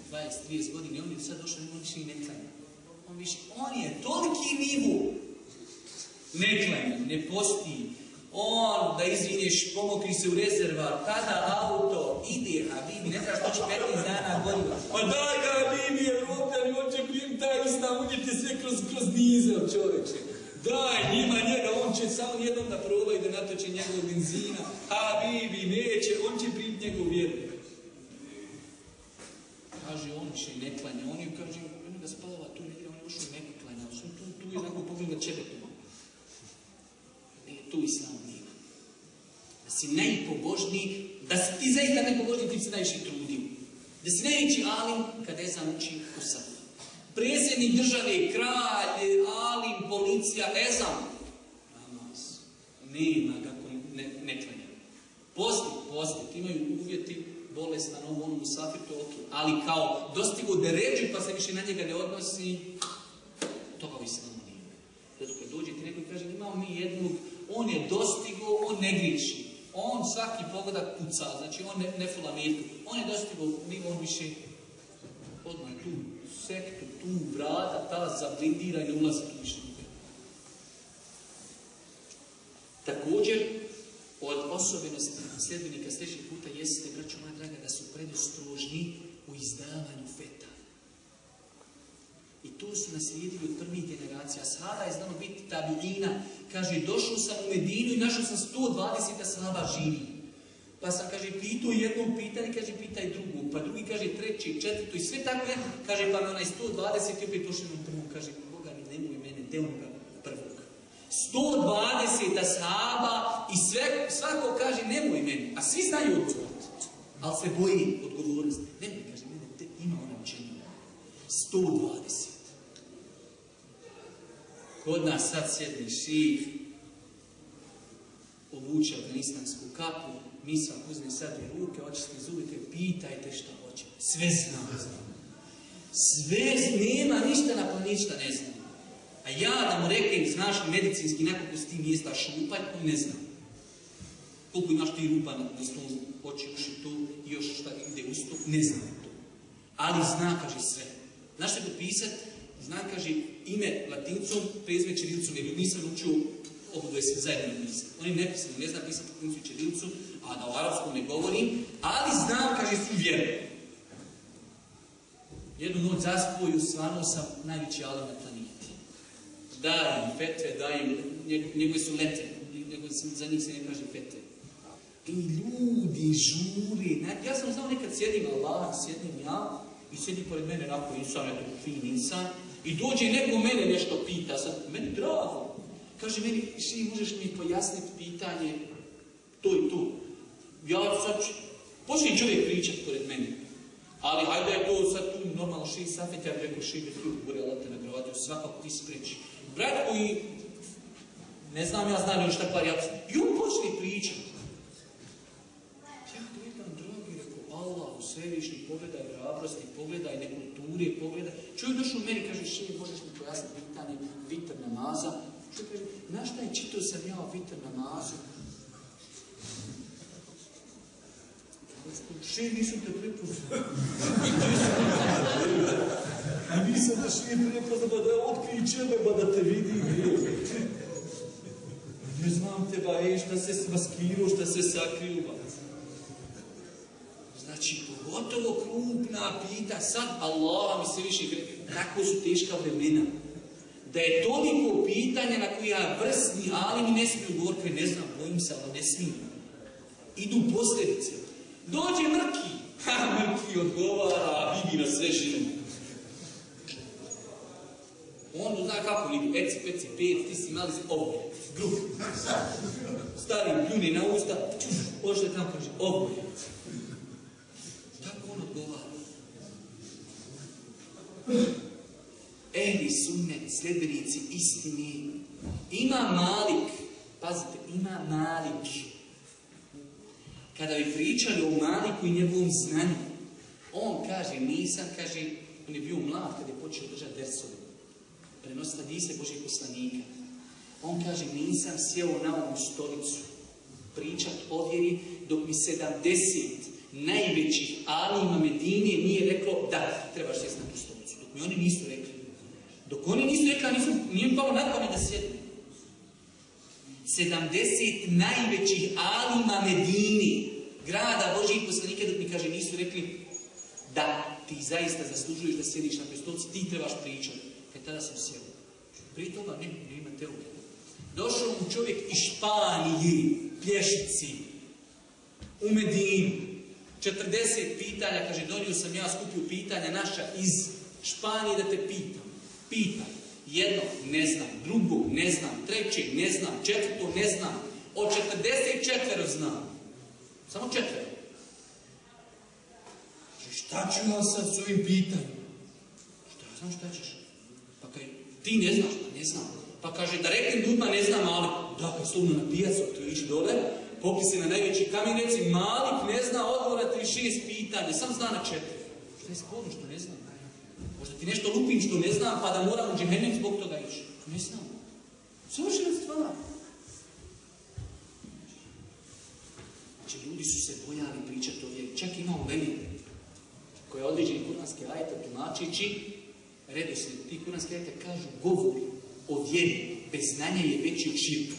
20-30 godine, on je sad došao, on više i ne klanja. On više, on je toliki nivu. Ne klanja, ne posti. On, da izvinješ, pomokri se u rezervar, tada auto, ide, Habibi, ne znaš što će 15 dana goriva. Pa daj ga, Habibi, Evropljani, on će prim taj islam, uđete sve kroz, kroz dizel, čoveče. Daj njima njega, on će samo jednom da proba i da natoče njegov benzina. Habibi, neće, on će primiti njegov vjeru. Kaže, on će ne klanja, on je, kaže, on ga spava, tu negdje, on je ušao ne klanja, on tu, tu je onako pogleda čebe tu. E, tu islam nema. Da si najpobožniji, da si ti zaista najpobožniji, ti se najviše trudio. Da si najveći alim kada je zamuči u. Predsjednik države, kralj, alim, policija, ezam. Namaz. Nema ga ko ne, ne klanja. Posti, posti, imaju uvjeti, bolestan, ovo, ono, musafir, to ok. Ali kao dostigo deređi pa se više na njega ne odnosi, toga u islamu nije. Zato kad dođe ti neko i kaže, imamo mi jednog, on je dostigo, on ne griješi. On svaki pogodak puca, znači on ne, ne fula. On je dostigo, on više odmah tu sektu, tu vrata, ta zablindira i ulazi. Također, od osobenosti sljedbenika sljedećeg puta jeste, braćo moja draga, da su predostrožni u izdavanju feta. I to su naslijedili od prvih generacija. Sahaba je znamo biti tabiina. Kaže, došao sam u Medinu i našao sam 120 sahaba živi. Pa sam, kaže, pitao jednom pitanje, kaže, pitaj drugu. Pa drugi kaže, treći, četvrto i sve tako je. Kaže, pa na onaj 120 i opet došao na prvu. Kaže, Boga mi nemoj mene, de onoga prvog. 120 ashaba i sve, svako kaže nemoj meni, a svi znaju odgovor. Ali se boji odgovornosti. Nemoj, kaže, mene, te, ima ona učenja. 120. Kod nas sad sjedni ših, povuče afganistansku kapu, misva uzme sad u ruke, očisti zubike, pitajte šta hoćete. Sve znam. Sve z- nema ništa na ništa ne znam. A ja da mu rekem, znaš medicinski nekoliko s tim mjesta šupalj, on ne znam. Koliko imaš ti rupa na usnom oči, uši tu još šta ide uz to, ne znam to. Ali zna, kaže sve. Znaš što potpisat? Zna, kaže, ime latincom, prezme čirilicom, jer nisam učio oboje se zajedno pisati. On im ne pisam, ne zna pisati latinicu i a da o arapskom ne govorim, ali znam, kaže, svu vjeru. Jednu noć zaspuo i osvanuo sam najveći alam na planeti. Daju, im, njeg- njegove su lete, nego za njih se ne kaže fetve. I ljudi žuri, ja sam znao nekad sjedim Allah, sjedim ja i sjedi pored mene onako insan, tu fin insan, i dođe i neko mene nešto pita, sad meni drago. Kaže meni, ši, možeš mi pojasniti pitanje to i to. Ja sad, ću- počne čovjek pričati pored mene. Ali hajde je to sad tu normalno ši safet, ja bih rekao ši tu gore lete na kravatu, svakako ti spreči. Brat koji, ne znam ja znam on šta par ja, i on počne pričati. Ja gledam, dragi, rekao, Allah, u svevišnji, pogledaj hrabrosti, pogledaj nekulture, pogledaj. Čovjek došao u meni, kaže, še, možeš mi pojasniti pitanje vitr namaza? Što kaže, znaš šta je, čitao sam ja o vitr namazu? Še, nisam te. A nisam da še prepoznao, ba da otkriji čebe, ba da te vidi. Ne znam te, ba, e, šta se maskirao, šta se sakrio, ba. Znači, pogotovo krupna pita, sad Allah mi se više gre, kako su teška vremena. Da je toliko pitanja na koja ja vrsni, ali mi ne smiju govoriti, ne znam, bojim se, ali ne smijem. Idu posljedice. Dođe Mrki, ha, Mrki odgovara, vidi na sve živo. On zna kako vidi, eci, peci, pet, ti si mali, ovo, gruh. Stavi pljuni na usta, čuf, pošle tamo, kaže, ovo je. Tako on odgovara. Ehli sunnet, sljedbenici istine. Ima Malik, pazite, ima Malik. Kada bi pričali o Maliku i njegovom znanju, on kaže, nisam, kaže, on je bio mlad kada je počeo držati dersove. Prenosila dise Božih poslanika. On kaže, nisam sjeo na ovu stolicu pričat o vjeri dok mi 70 najvećih alima Medine nije reklo da trebaš sjesti na tu stolicu. Dok mi oni nisu rekli. Dok oni nisu rekli, nisu, nije mi palo na da sjednem. 70 najvećih alima Medini, grada Božih poslanika, dok mi kaže, nisu rekli da ti zaista zaslužuješ da sjediš na prestolci, ti trebaš pričati. E tada sam sjeo. Prije toga ne, ne ima teorije. Došao mu čovjek iz Španije, pješici, u Medinu. 40 pitanja, kaže, donio sam ja skupio pitanja naša iz Španije da te pitam. Pitam. Jedno, ne znam. Drugo, ne znam. Treće, ne znam. Četvrto, ne znam. Od 44 znam. Samo četvero. Šta ću ja sad s ovim pitanjem? Šta ja znam šta ćeš? Pa kaže, ti ne znaš, pa ne znam. Pa kaže, da reknem ljudima ne znam, ali da, kad slugno na pijacu, je išli dole, popli se na najveći kamen, reci, Malik ne zna na 36 pitanja, sam zna na četiri. Šta je sporno što ne znam? Ti nešto lupim što ne znam, pa da moram u džehennem zbog toga ići. Ne znam. Savršena stvar. Znači, ljudi su se bojali pričati o vjeri. Čak ima u meni, koja je određeni kuranski ajeta tumačići, redoslijed, ti kuranski ajeta kažu govor o vjeri bez znanja je veći od širka.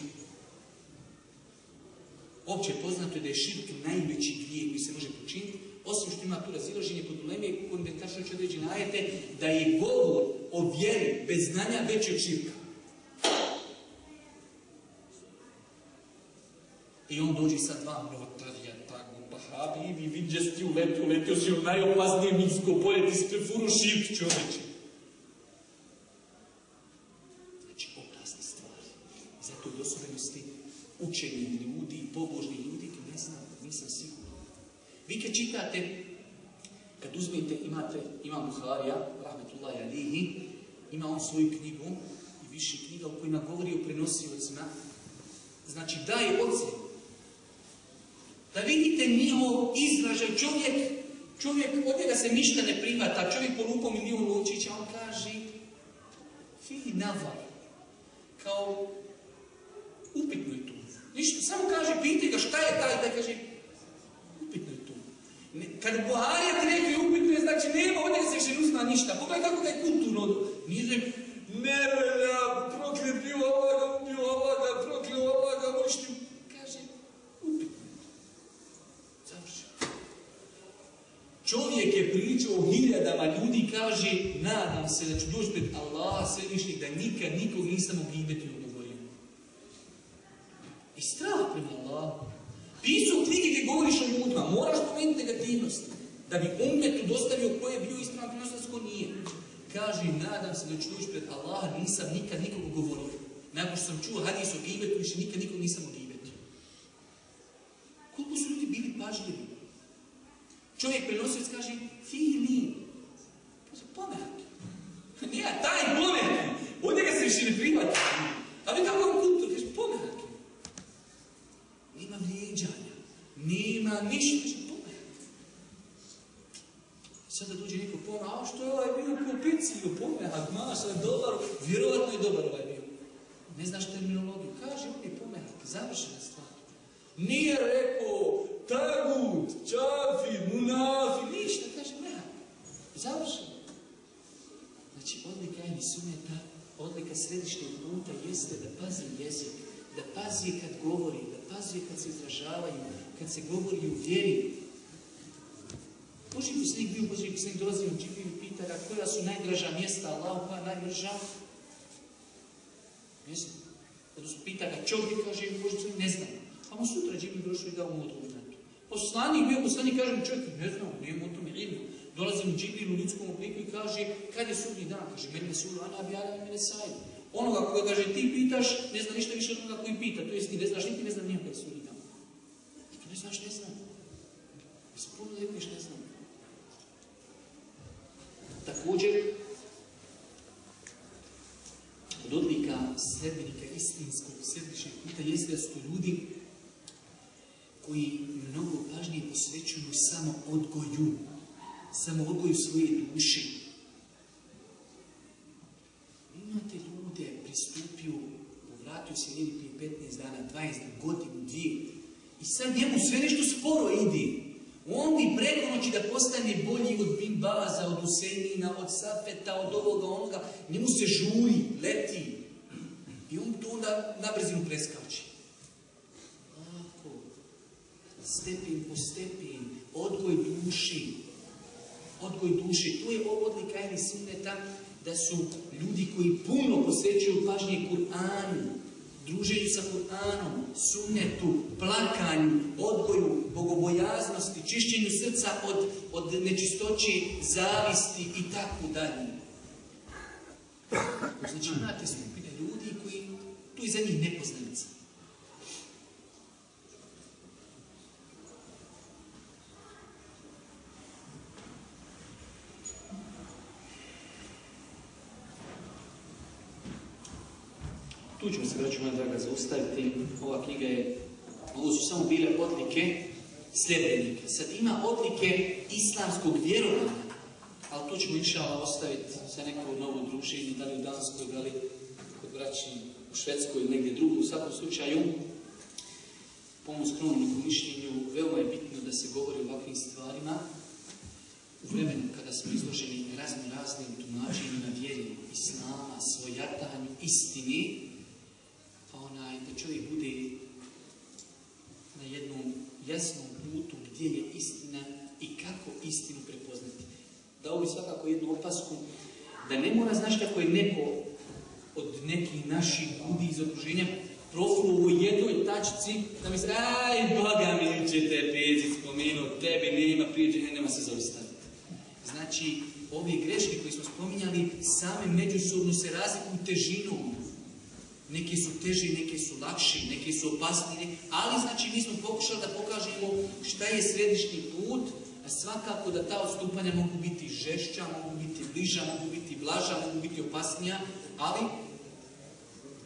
Opće poznato je da je širk najveći grijeh koji se može počiniti, osim što ima tu razilaženje kod uleme, komentarišući određene ajete, da je govor o vjeri bez znanja veći od širka. I on dođe sa dva novotarija, tako, pa habibi, vidio si ti uletio, uletio si u najopasnije minsko polje, ti si prefuru širk čovječe. Znači, opasne stvari. I zato je doslovnosti učeni ljudi, pobožni ljudi, ne znam, nisam siguran. Vi kad čitate, kad uzmete, imate, ima Buharija, rahmetullahi alihi, ima on svoju knjigu i više knjiga u kojima govori o prenosiocima, znači daje ocjenu Da vidite njihov izražaj. Čovjek, čovjek, od njega se ništa ne prihvata. Čovjek polupao milijun lučića, on kaže fi navar. Kao upitno je tu. Ništa, samo kaže, pitaj ga šta je taj, da kaže, upitno je tu. Ne, kad Buharija ti neki upitno je, znači nema njega se uzma ništa. Pogledaj kako ga je kulturno. Nije da ne velja, proklet bio ovoga, ubio ovoga, proklet ovoga, možeš ti... Kaže. Završeno. Čovjek je pričao o hiljadama ljudi, kaže, nadam se da ću doći pred Allaha središnjeg, da nikad nikog nisam ogibeti odgovorio. I strah prema Allahu. Pisao knjige gdje govoriš o ljudima, moraš spomenuti negativnosti. Da bi umetu dostavio ko je bio ispravan prenosac, ko nije. Kaže, nadam se da ću doći pred Allaha, nisam nikad nikog govorio. Nakon što sam čuo hadis o gibetu, više nikad nikog nisam ogibetio. Koliko su ljudi bili pažljivi? Čovjek prenosioc kaže, fini. Kaže, pomerak. Nije, taj pomerak. Od njega se više ne prihvati. Ali kako je kultur? Kaže. Vrijeđanja. Nema ništa. Pomerak. Sada dođe neko pomerak, a što je ovaj bio po piciju, pomerak, maša, dobar, vjerovatno je dobar ovaj bio. Ne znaš terminologiju. Kaže, on je pomerak, završena stvar. Nije rekao tagut, čafi, munafi, ništa, kaže ne. Završeno. Znači, odlika je suneta, odlika središnjeg puta jeste da pazi jezik, da pazi kad govori, da pazi kad se izražavaju, kad se govori u vjeri. Boži poslanik bio, Boži poslanik dolazi u Džibriju i pita ga koja su najdraža mjesta Allahu, koja najdraža? Ne znam. Odnosno pita ga čovjek, kaže, Boži poslanik, ne znam. Pa mu sutra Džibril došao i dao mu odgovor na to. Poslanik bio poslanik, kaže mu čovjek, ne znam, nije mu o tome ilmu. Dolazi mu Džibril u ljudskom obliku i kaže, kad je sudnji dan? Kaže, meni je sudu, ana bi ana mene saj. Onoga koga kaže, ti pitaš, ne zna ništa više onoga koji pita. To jest, ti ne znaš, niti ne znam nijem kad je sudnji dan. Ako ne znaš, ne znam. Puno lijepeš, ne znam. Također, od odlika sredbenika istinskog središnjeg puta jeste da su ljudi koji mnogo pažnje posvećuju samo odgoju, samo odgoju svoje duše. Imate ljude, pristupio, se njeni prije 15 dana, 20 godinu, dvije, i sad njemu sve nešto sporo ide. On bi preko noći da postane bolji od Bin Baza, od Usenina, od Safeta, od ovoga, onoga. Njemu se žuri, leti. I on to onda na brzinu preskače. Ako, stepin po stepin, odgoj duši, odgoj duši. To je odlika jedni sunneta da su ljudi koji puno posvećuju pažnje Kur'anu, druženju sa Kur'anom, sunnetu, plakanju, odgoju, bogobojaznosti, čišćenju srca od, od nečistoći, zavisti i tako dalje. Znači imate skupine ljudi koji, tu je za njih nepoznanica. Tu ćemo se, braću moja draga, zaustaviti. Ova knjiga je, ovo su samo bile odlike sljedbenika. Sad ima odlike islamskog vjerovanja, ali to ćemo inšala ostaviti za neko novo druženje, da li u Danskoj, da li kod braći u Švedskoj ili negdje drugo. U svakom slučaju, po mom skromnom mišljenju, veoma je bitno da se govori o ovakvim stvarima u vremenu kada smo izloženi raznim raznim tumačenjima vjeri, islama, svojatanju, istini, onaj, da čovjek bude na jednom jasnom putu gdje je istina i kako istinu prepoznati. Dao bi svakako jednu opasku da ne mora znaš kako je neko od nekih naših ljudi iz okruženja u jednoj tačci da mi se, aj, Boga mi će te pezi spomenuti, tebi nema prijeđe, nema se zaustaviti. Znači, ove greške koje smo spominjali, same međusobno se razlikuju težinom. Neki su teži, neki su lakši, neki su opasniji, ali znači mi smo pokušali da pokažemo šta je središnji put, a svakako da ta odstupanja mogu biti žešća, mogu biti bliža, mogu biti blaža, mogu biti opasnija, ali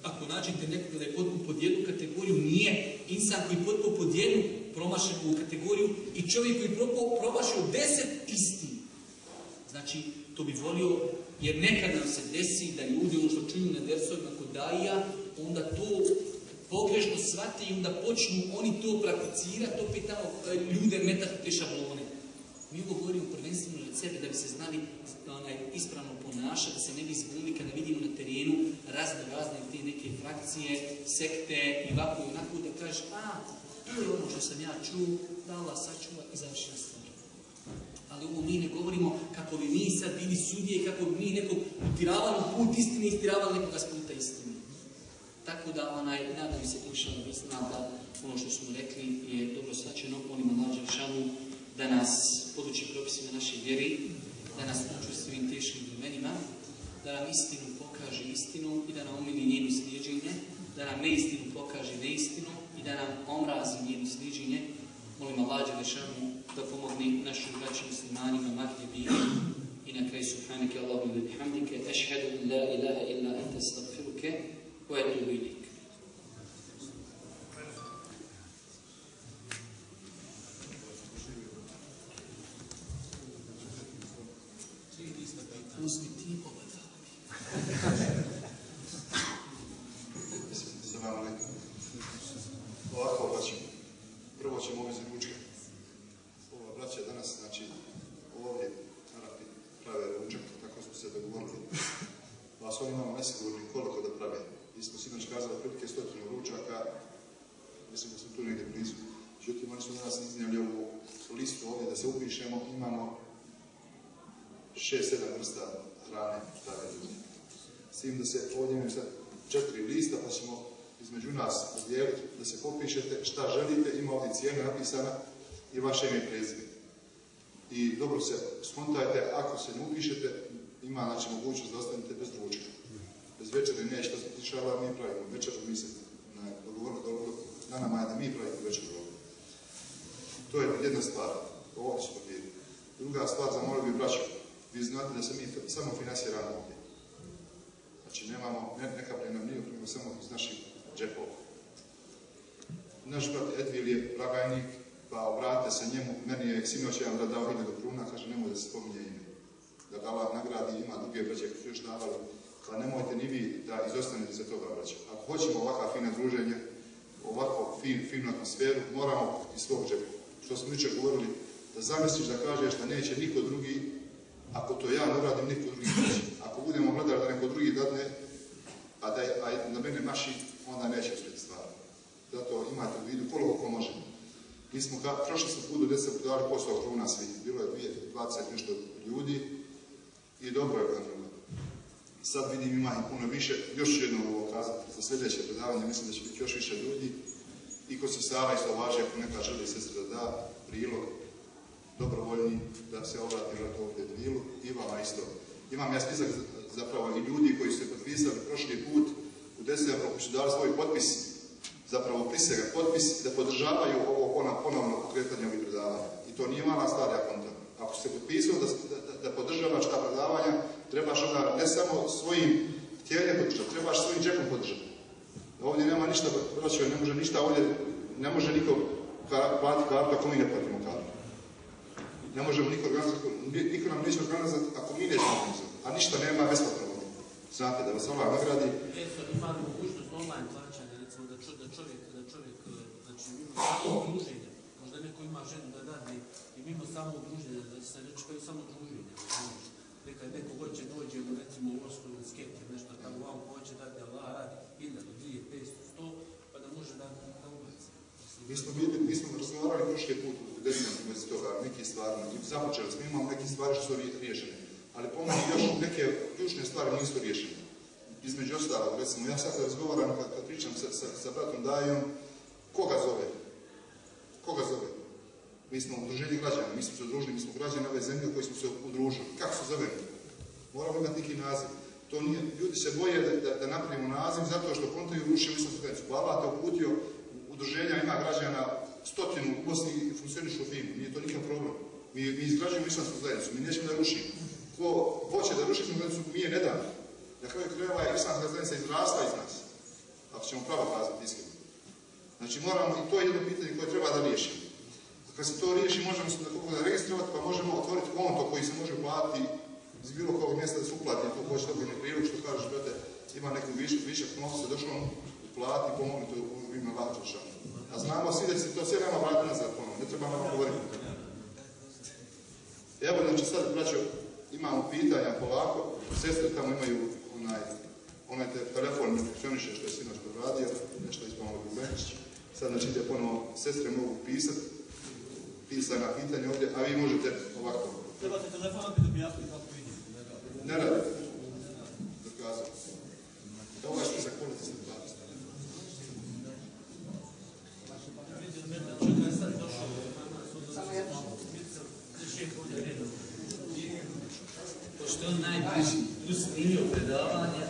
Ako nađete nekoga da je potpuno pod jednu kategoriju, nije insan koji potpuno pod jednu promašenu kategoriju i čovjek koji propao promašio deset isti. Znači, to bi volio, jer nekad nam se desi da ljudi ono što čuju na dersovima daija, onda to pogrešno shvate i onda počnu oni to prakticirati, opet tamo e, ljude metati te šablone. Mi ovo govorimo prvenstveno od sebe da bi se znali ispravno ponašati, da se ne bi zbunili kada vidimo na terenu razne razne te neke frakcije, sekte i ovako i onako da kažeš, a, to je ono što sam ja čuo, da Allah sačuva i završila stvar. Ali ovo mi ne govorimo kako bi mi sad bili sudije i kako bi mi nekog utiravali put istine i istiravali nekoga. Tako da, onaj, nadam se, inšalno, mislim da ono što smo rekli je dobro svačeno, molimo Allah Đelšanu da nas poduči propisima naše vjeri, da nas uči svim teškim vremenima, da nam istinu pokaže istinu i da nam omili njenu slijeđenje, da nam neistinu pokaže neistinu i da nam omrazi njenu slijeđenje. Molim Allah Đelešanu da pomogne našim braćim muslimanima, na kraju subhanike Allahum i bihamdike, ešhedu la ilaha illa when we sinoć jedan brat dao 1000 kruna, kaže nemoj da se spominje ime. Da ga Allah nagradi, ima druge braće koji su još davali, pa nemojte ni vi da izostanete za toga braća. Ako hoćemo ovakva fina druženje, ovako fin, finu atmosferu, moramo iz svog džepa. Što smo jučer govorili, da zamisliš da kažeš da neće niko drugi, ako to ja ne uradim, niko drugi neće. Ako budemo gledali da neko drugi dadne, a da, a da mene maši, onda neće uspjeti stvar. Zato imajte u vidu koliko ko može. Mi smo prošli smo put do 10 dali posao kruna svi. Bilo je 20 nešto ljudi i dobro je bilo. Sad vidim ima i puno više. Još ću jedno ovo kazati za sljedeće predavanje. Mislim da će biti još više ljudi. I ko se Sara isto važe, ako neka želi sestra da prilog dobrovoljni da se obrati vrat ovdje dvilu i vama isto. Imam ja spisak zapravo i ljudi koji su se potpisali prošli put u decembru koji su dali svoj potpis, zapravo prisega potpis da podržavaju ovo ponovno pokretanje ovih predavanja. I to nije mala stvar, ja konta. Ako se potpisao da, podržavaš ta predavanja, trebaš onda ne samo svojim htjenjem podržati, trebaš svojim džepom podržati. Ovdje nema ništa, braćo, ne može ništa ovdje, ne može niko platiti kartu ako mi ne platimo kartu. Ne možemo niko organizati, niko nam neće organizati ako mi nećemo organizati. A ništa nema besplatno. Znate, da vas Allah nagradi. Eto, ima mogućnost online recimo da, čo, da čovjek, da čovjek, e, znači mimo samo druženja, možda neko ima ženu da dadne i mimo samo druženja, da se reći kao samo druženja, razumiješ? Neka neko hoće dođe, recimo u osnovu skepti, nešto tamo, vam hoće dati Allah radi, 1000, 2, 500, 100, pa da može da, da ubaci. Mi smo, bili, mi smo razgovarali prošli put u desetom vezi toga, neki stvari, započeli smo, imamo neke stvari što su riješene. Ali po još neke ključne stvari nisu riješene. Između ostalog, recimo, ja sad razgovaram kad, pričam sa, bratom Dajom, koga zove? Koga zove? Mi smo udruženje građana, mi smo se udružili, mi smo građani ove zemlje koji smo se udružili. Kako se zove? Moramo imati neki naziv. To nije, ljudi se boje da, napravimo naziv zato što kontaju rušio islamsku zajednicu. Allah te uputio, udruženja ima građana stotinu u Bosni i funkcionišu fino. Nije to nikakav problem. Mi, mi izgrađujemo islamsku zajednicu, mi nećemo da rušimo. Ko hoće da ruši islamsku zajednicu, mi je ne. Na kraju krajeva je islamska zajednica izrasta iz nas. ako ćemo pravo kazati iskreno. Znači moramo, i to je jedno pitanje koje treba da riješimo. Kad se to riješi, možemo se da registrovati, pa možemo otvoriti konto koji se može platiti iz bilo kog mjesta da se uplati, ako hoće dobiti prilog, što kažeš, brate, ima neku višak, višak novca, došlo uplati, pomogli to u ime Lađaša. A znamo svi da se to sve nama vrati nazad ponovno, ne treba nam govoriti. Evo, znači sad, braćo, imamo pitanja polako, sestre tamo imaju onaj, onaj te telefon ne funkcioniše što je sinoć radio, nešto ispamo Gubenić. Sad znači ide ponovo, sestre mogu pisati, pisana pitanja ovdje, a vi možete ovako. Trebate telefon opet objasniti kako vidim. Ne radi. Dokazati. Evo što se kolite se plati. Čekaj, sad je došao. Samo jedno. On najbliži, tu snimio predavanje,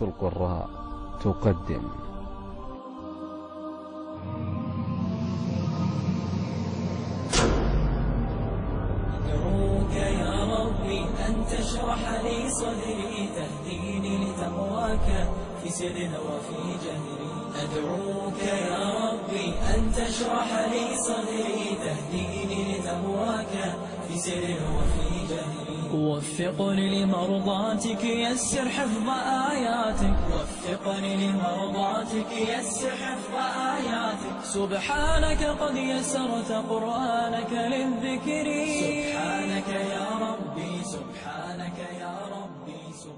القراء تقدم. أدعوك يا ربي أن تشرح لي صدري تهديني لتقواك في سر وفي جهري. أدعوك يا ربي أن تشرح لي صدري تهديني لتقواك في سر وفي جهري. وفقني لمرضاتك يسر حفظ آياتك وفقني لمرضاتك يسر حفظ آياتك. سبحانك قد يسرت قرآنك للذكر. سبحانك يا ربي سبحانك يا ربي سبحانك.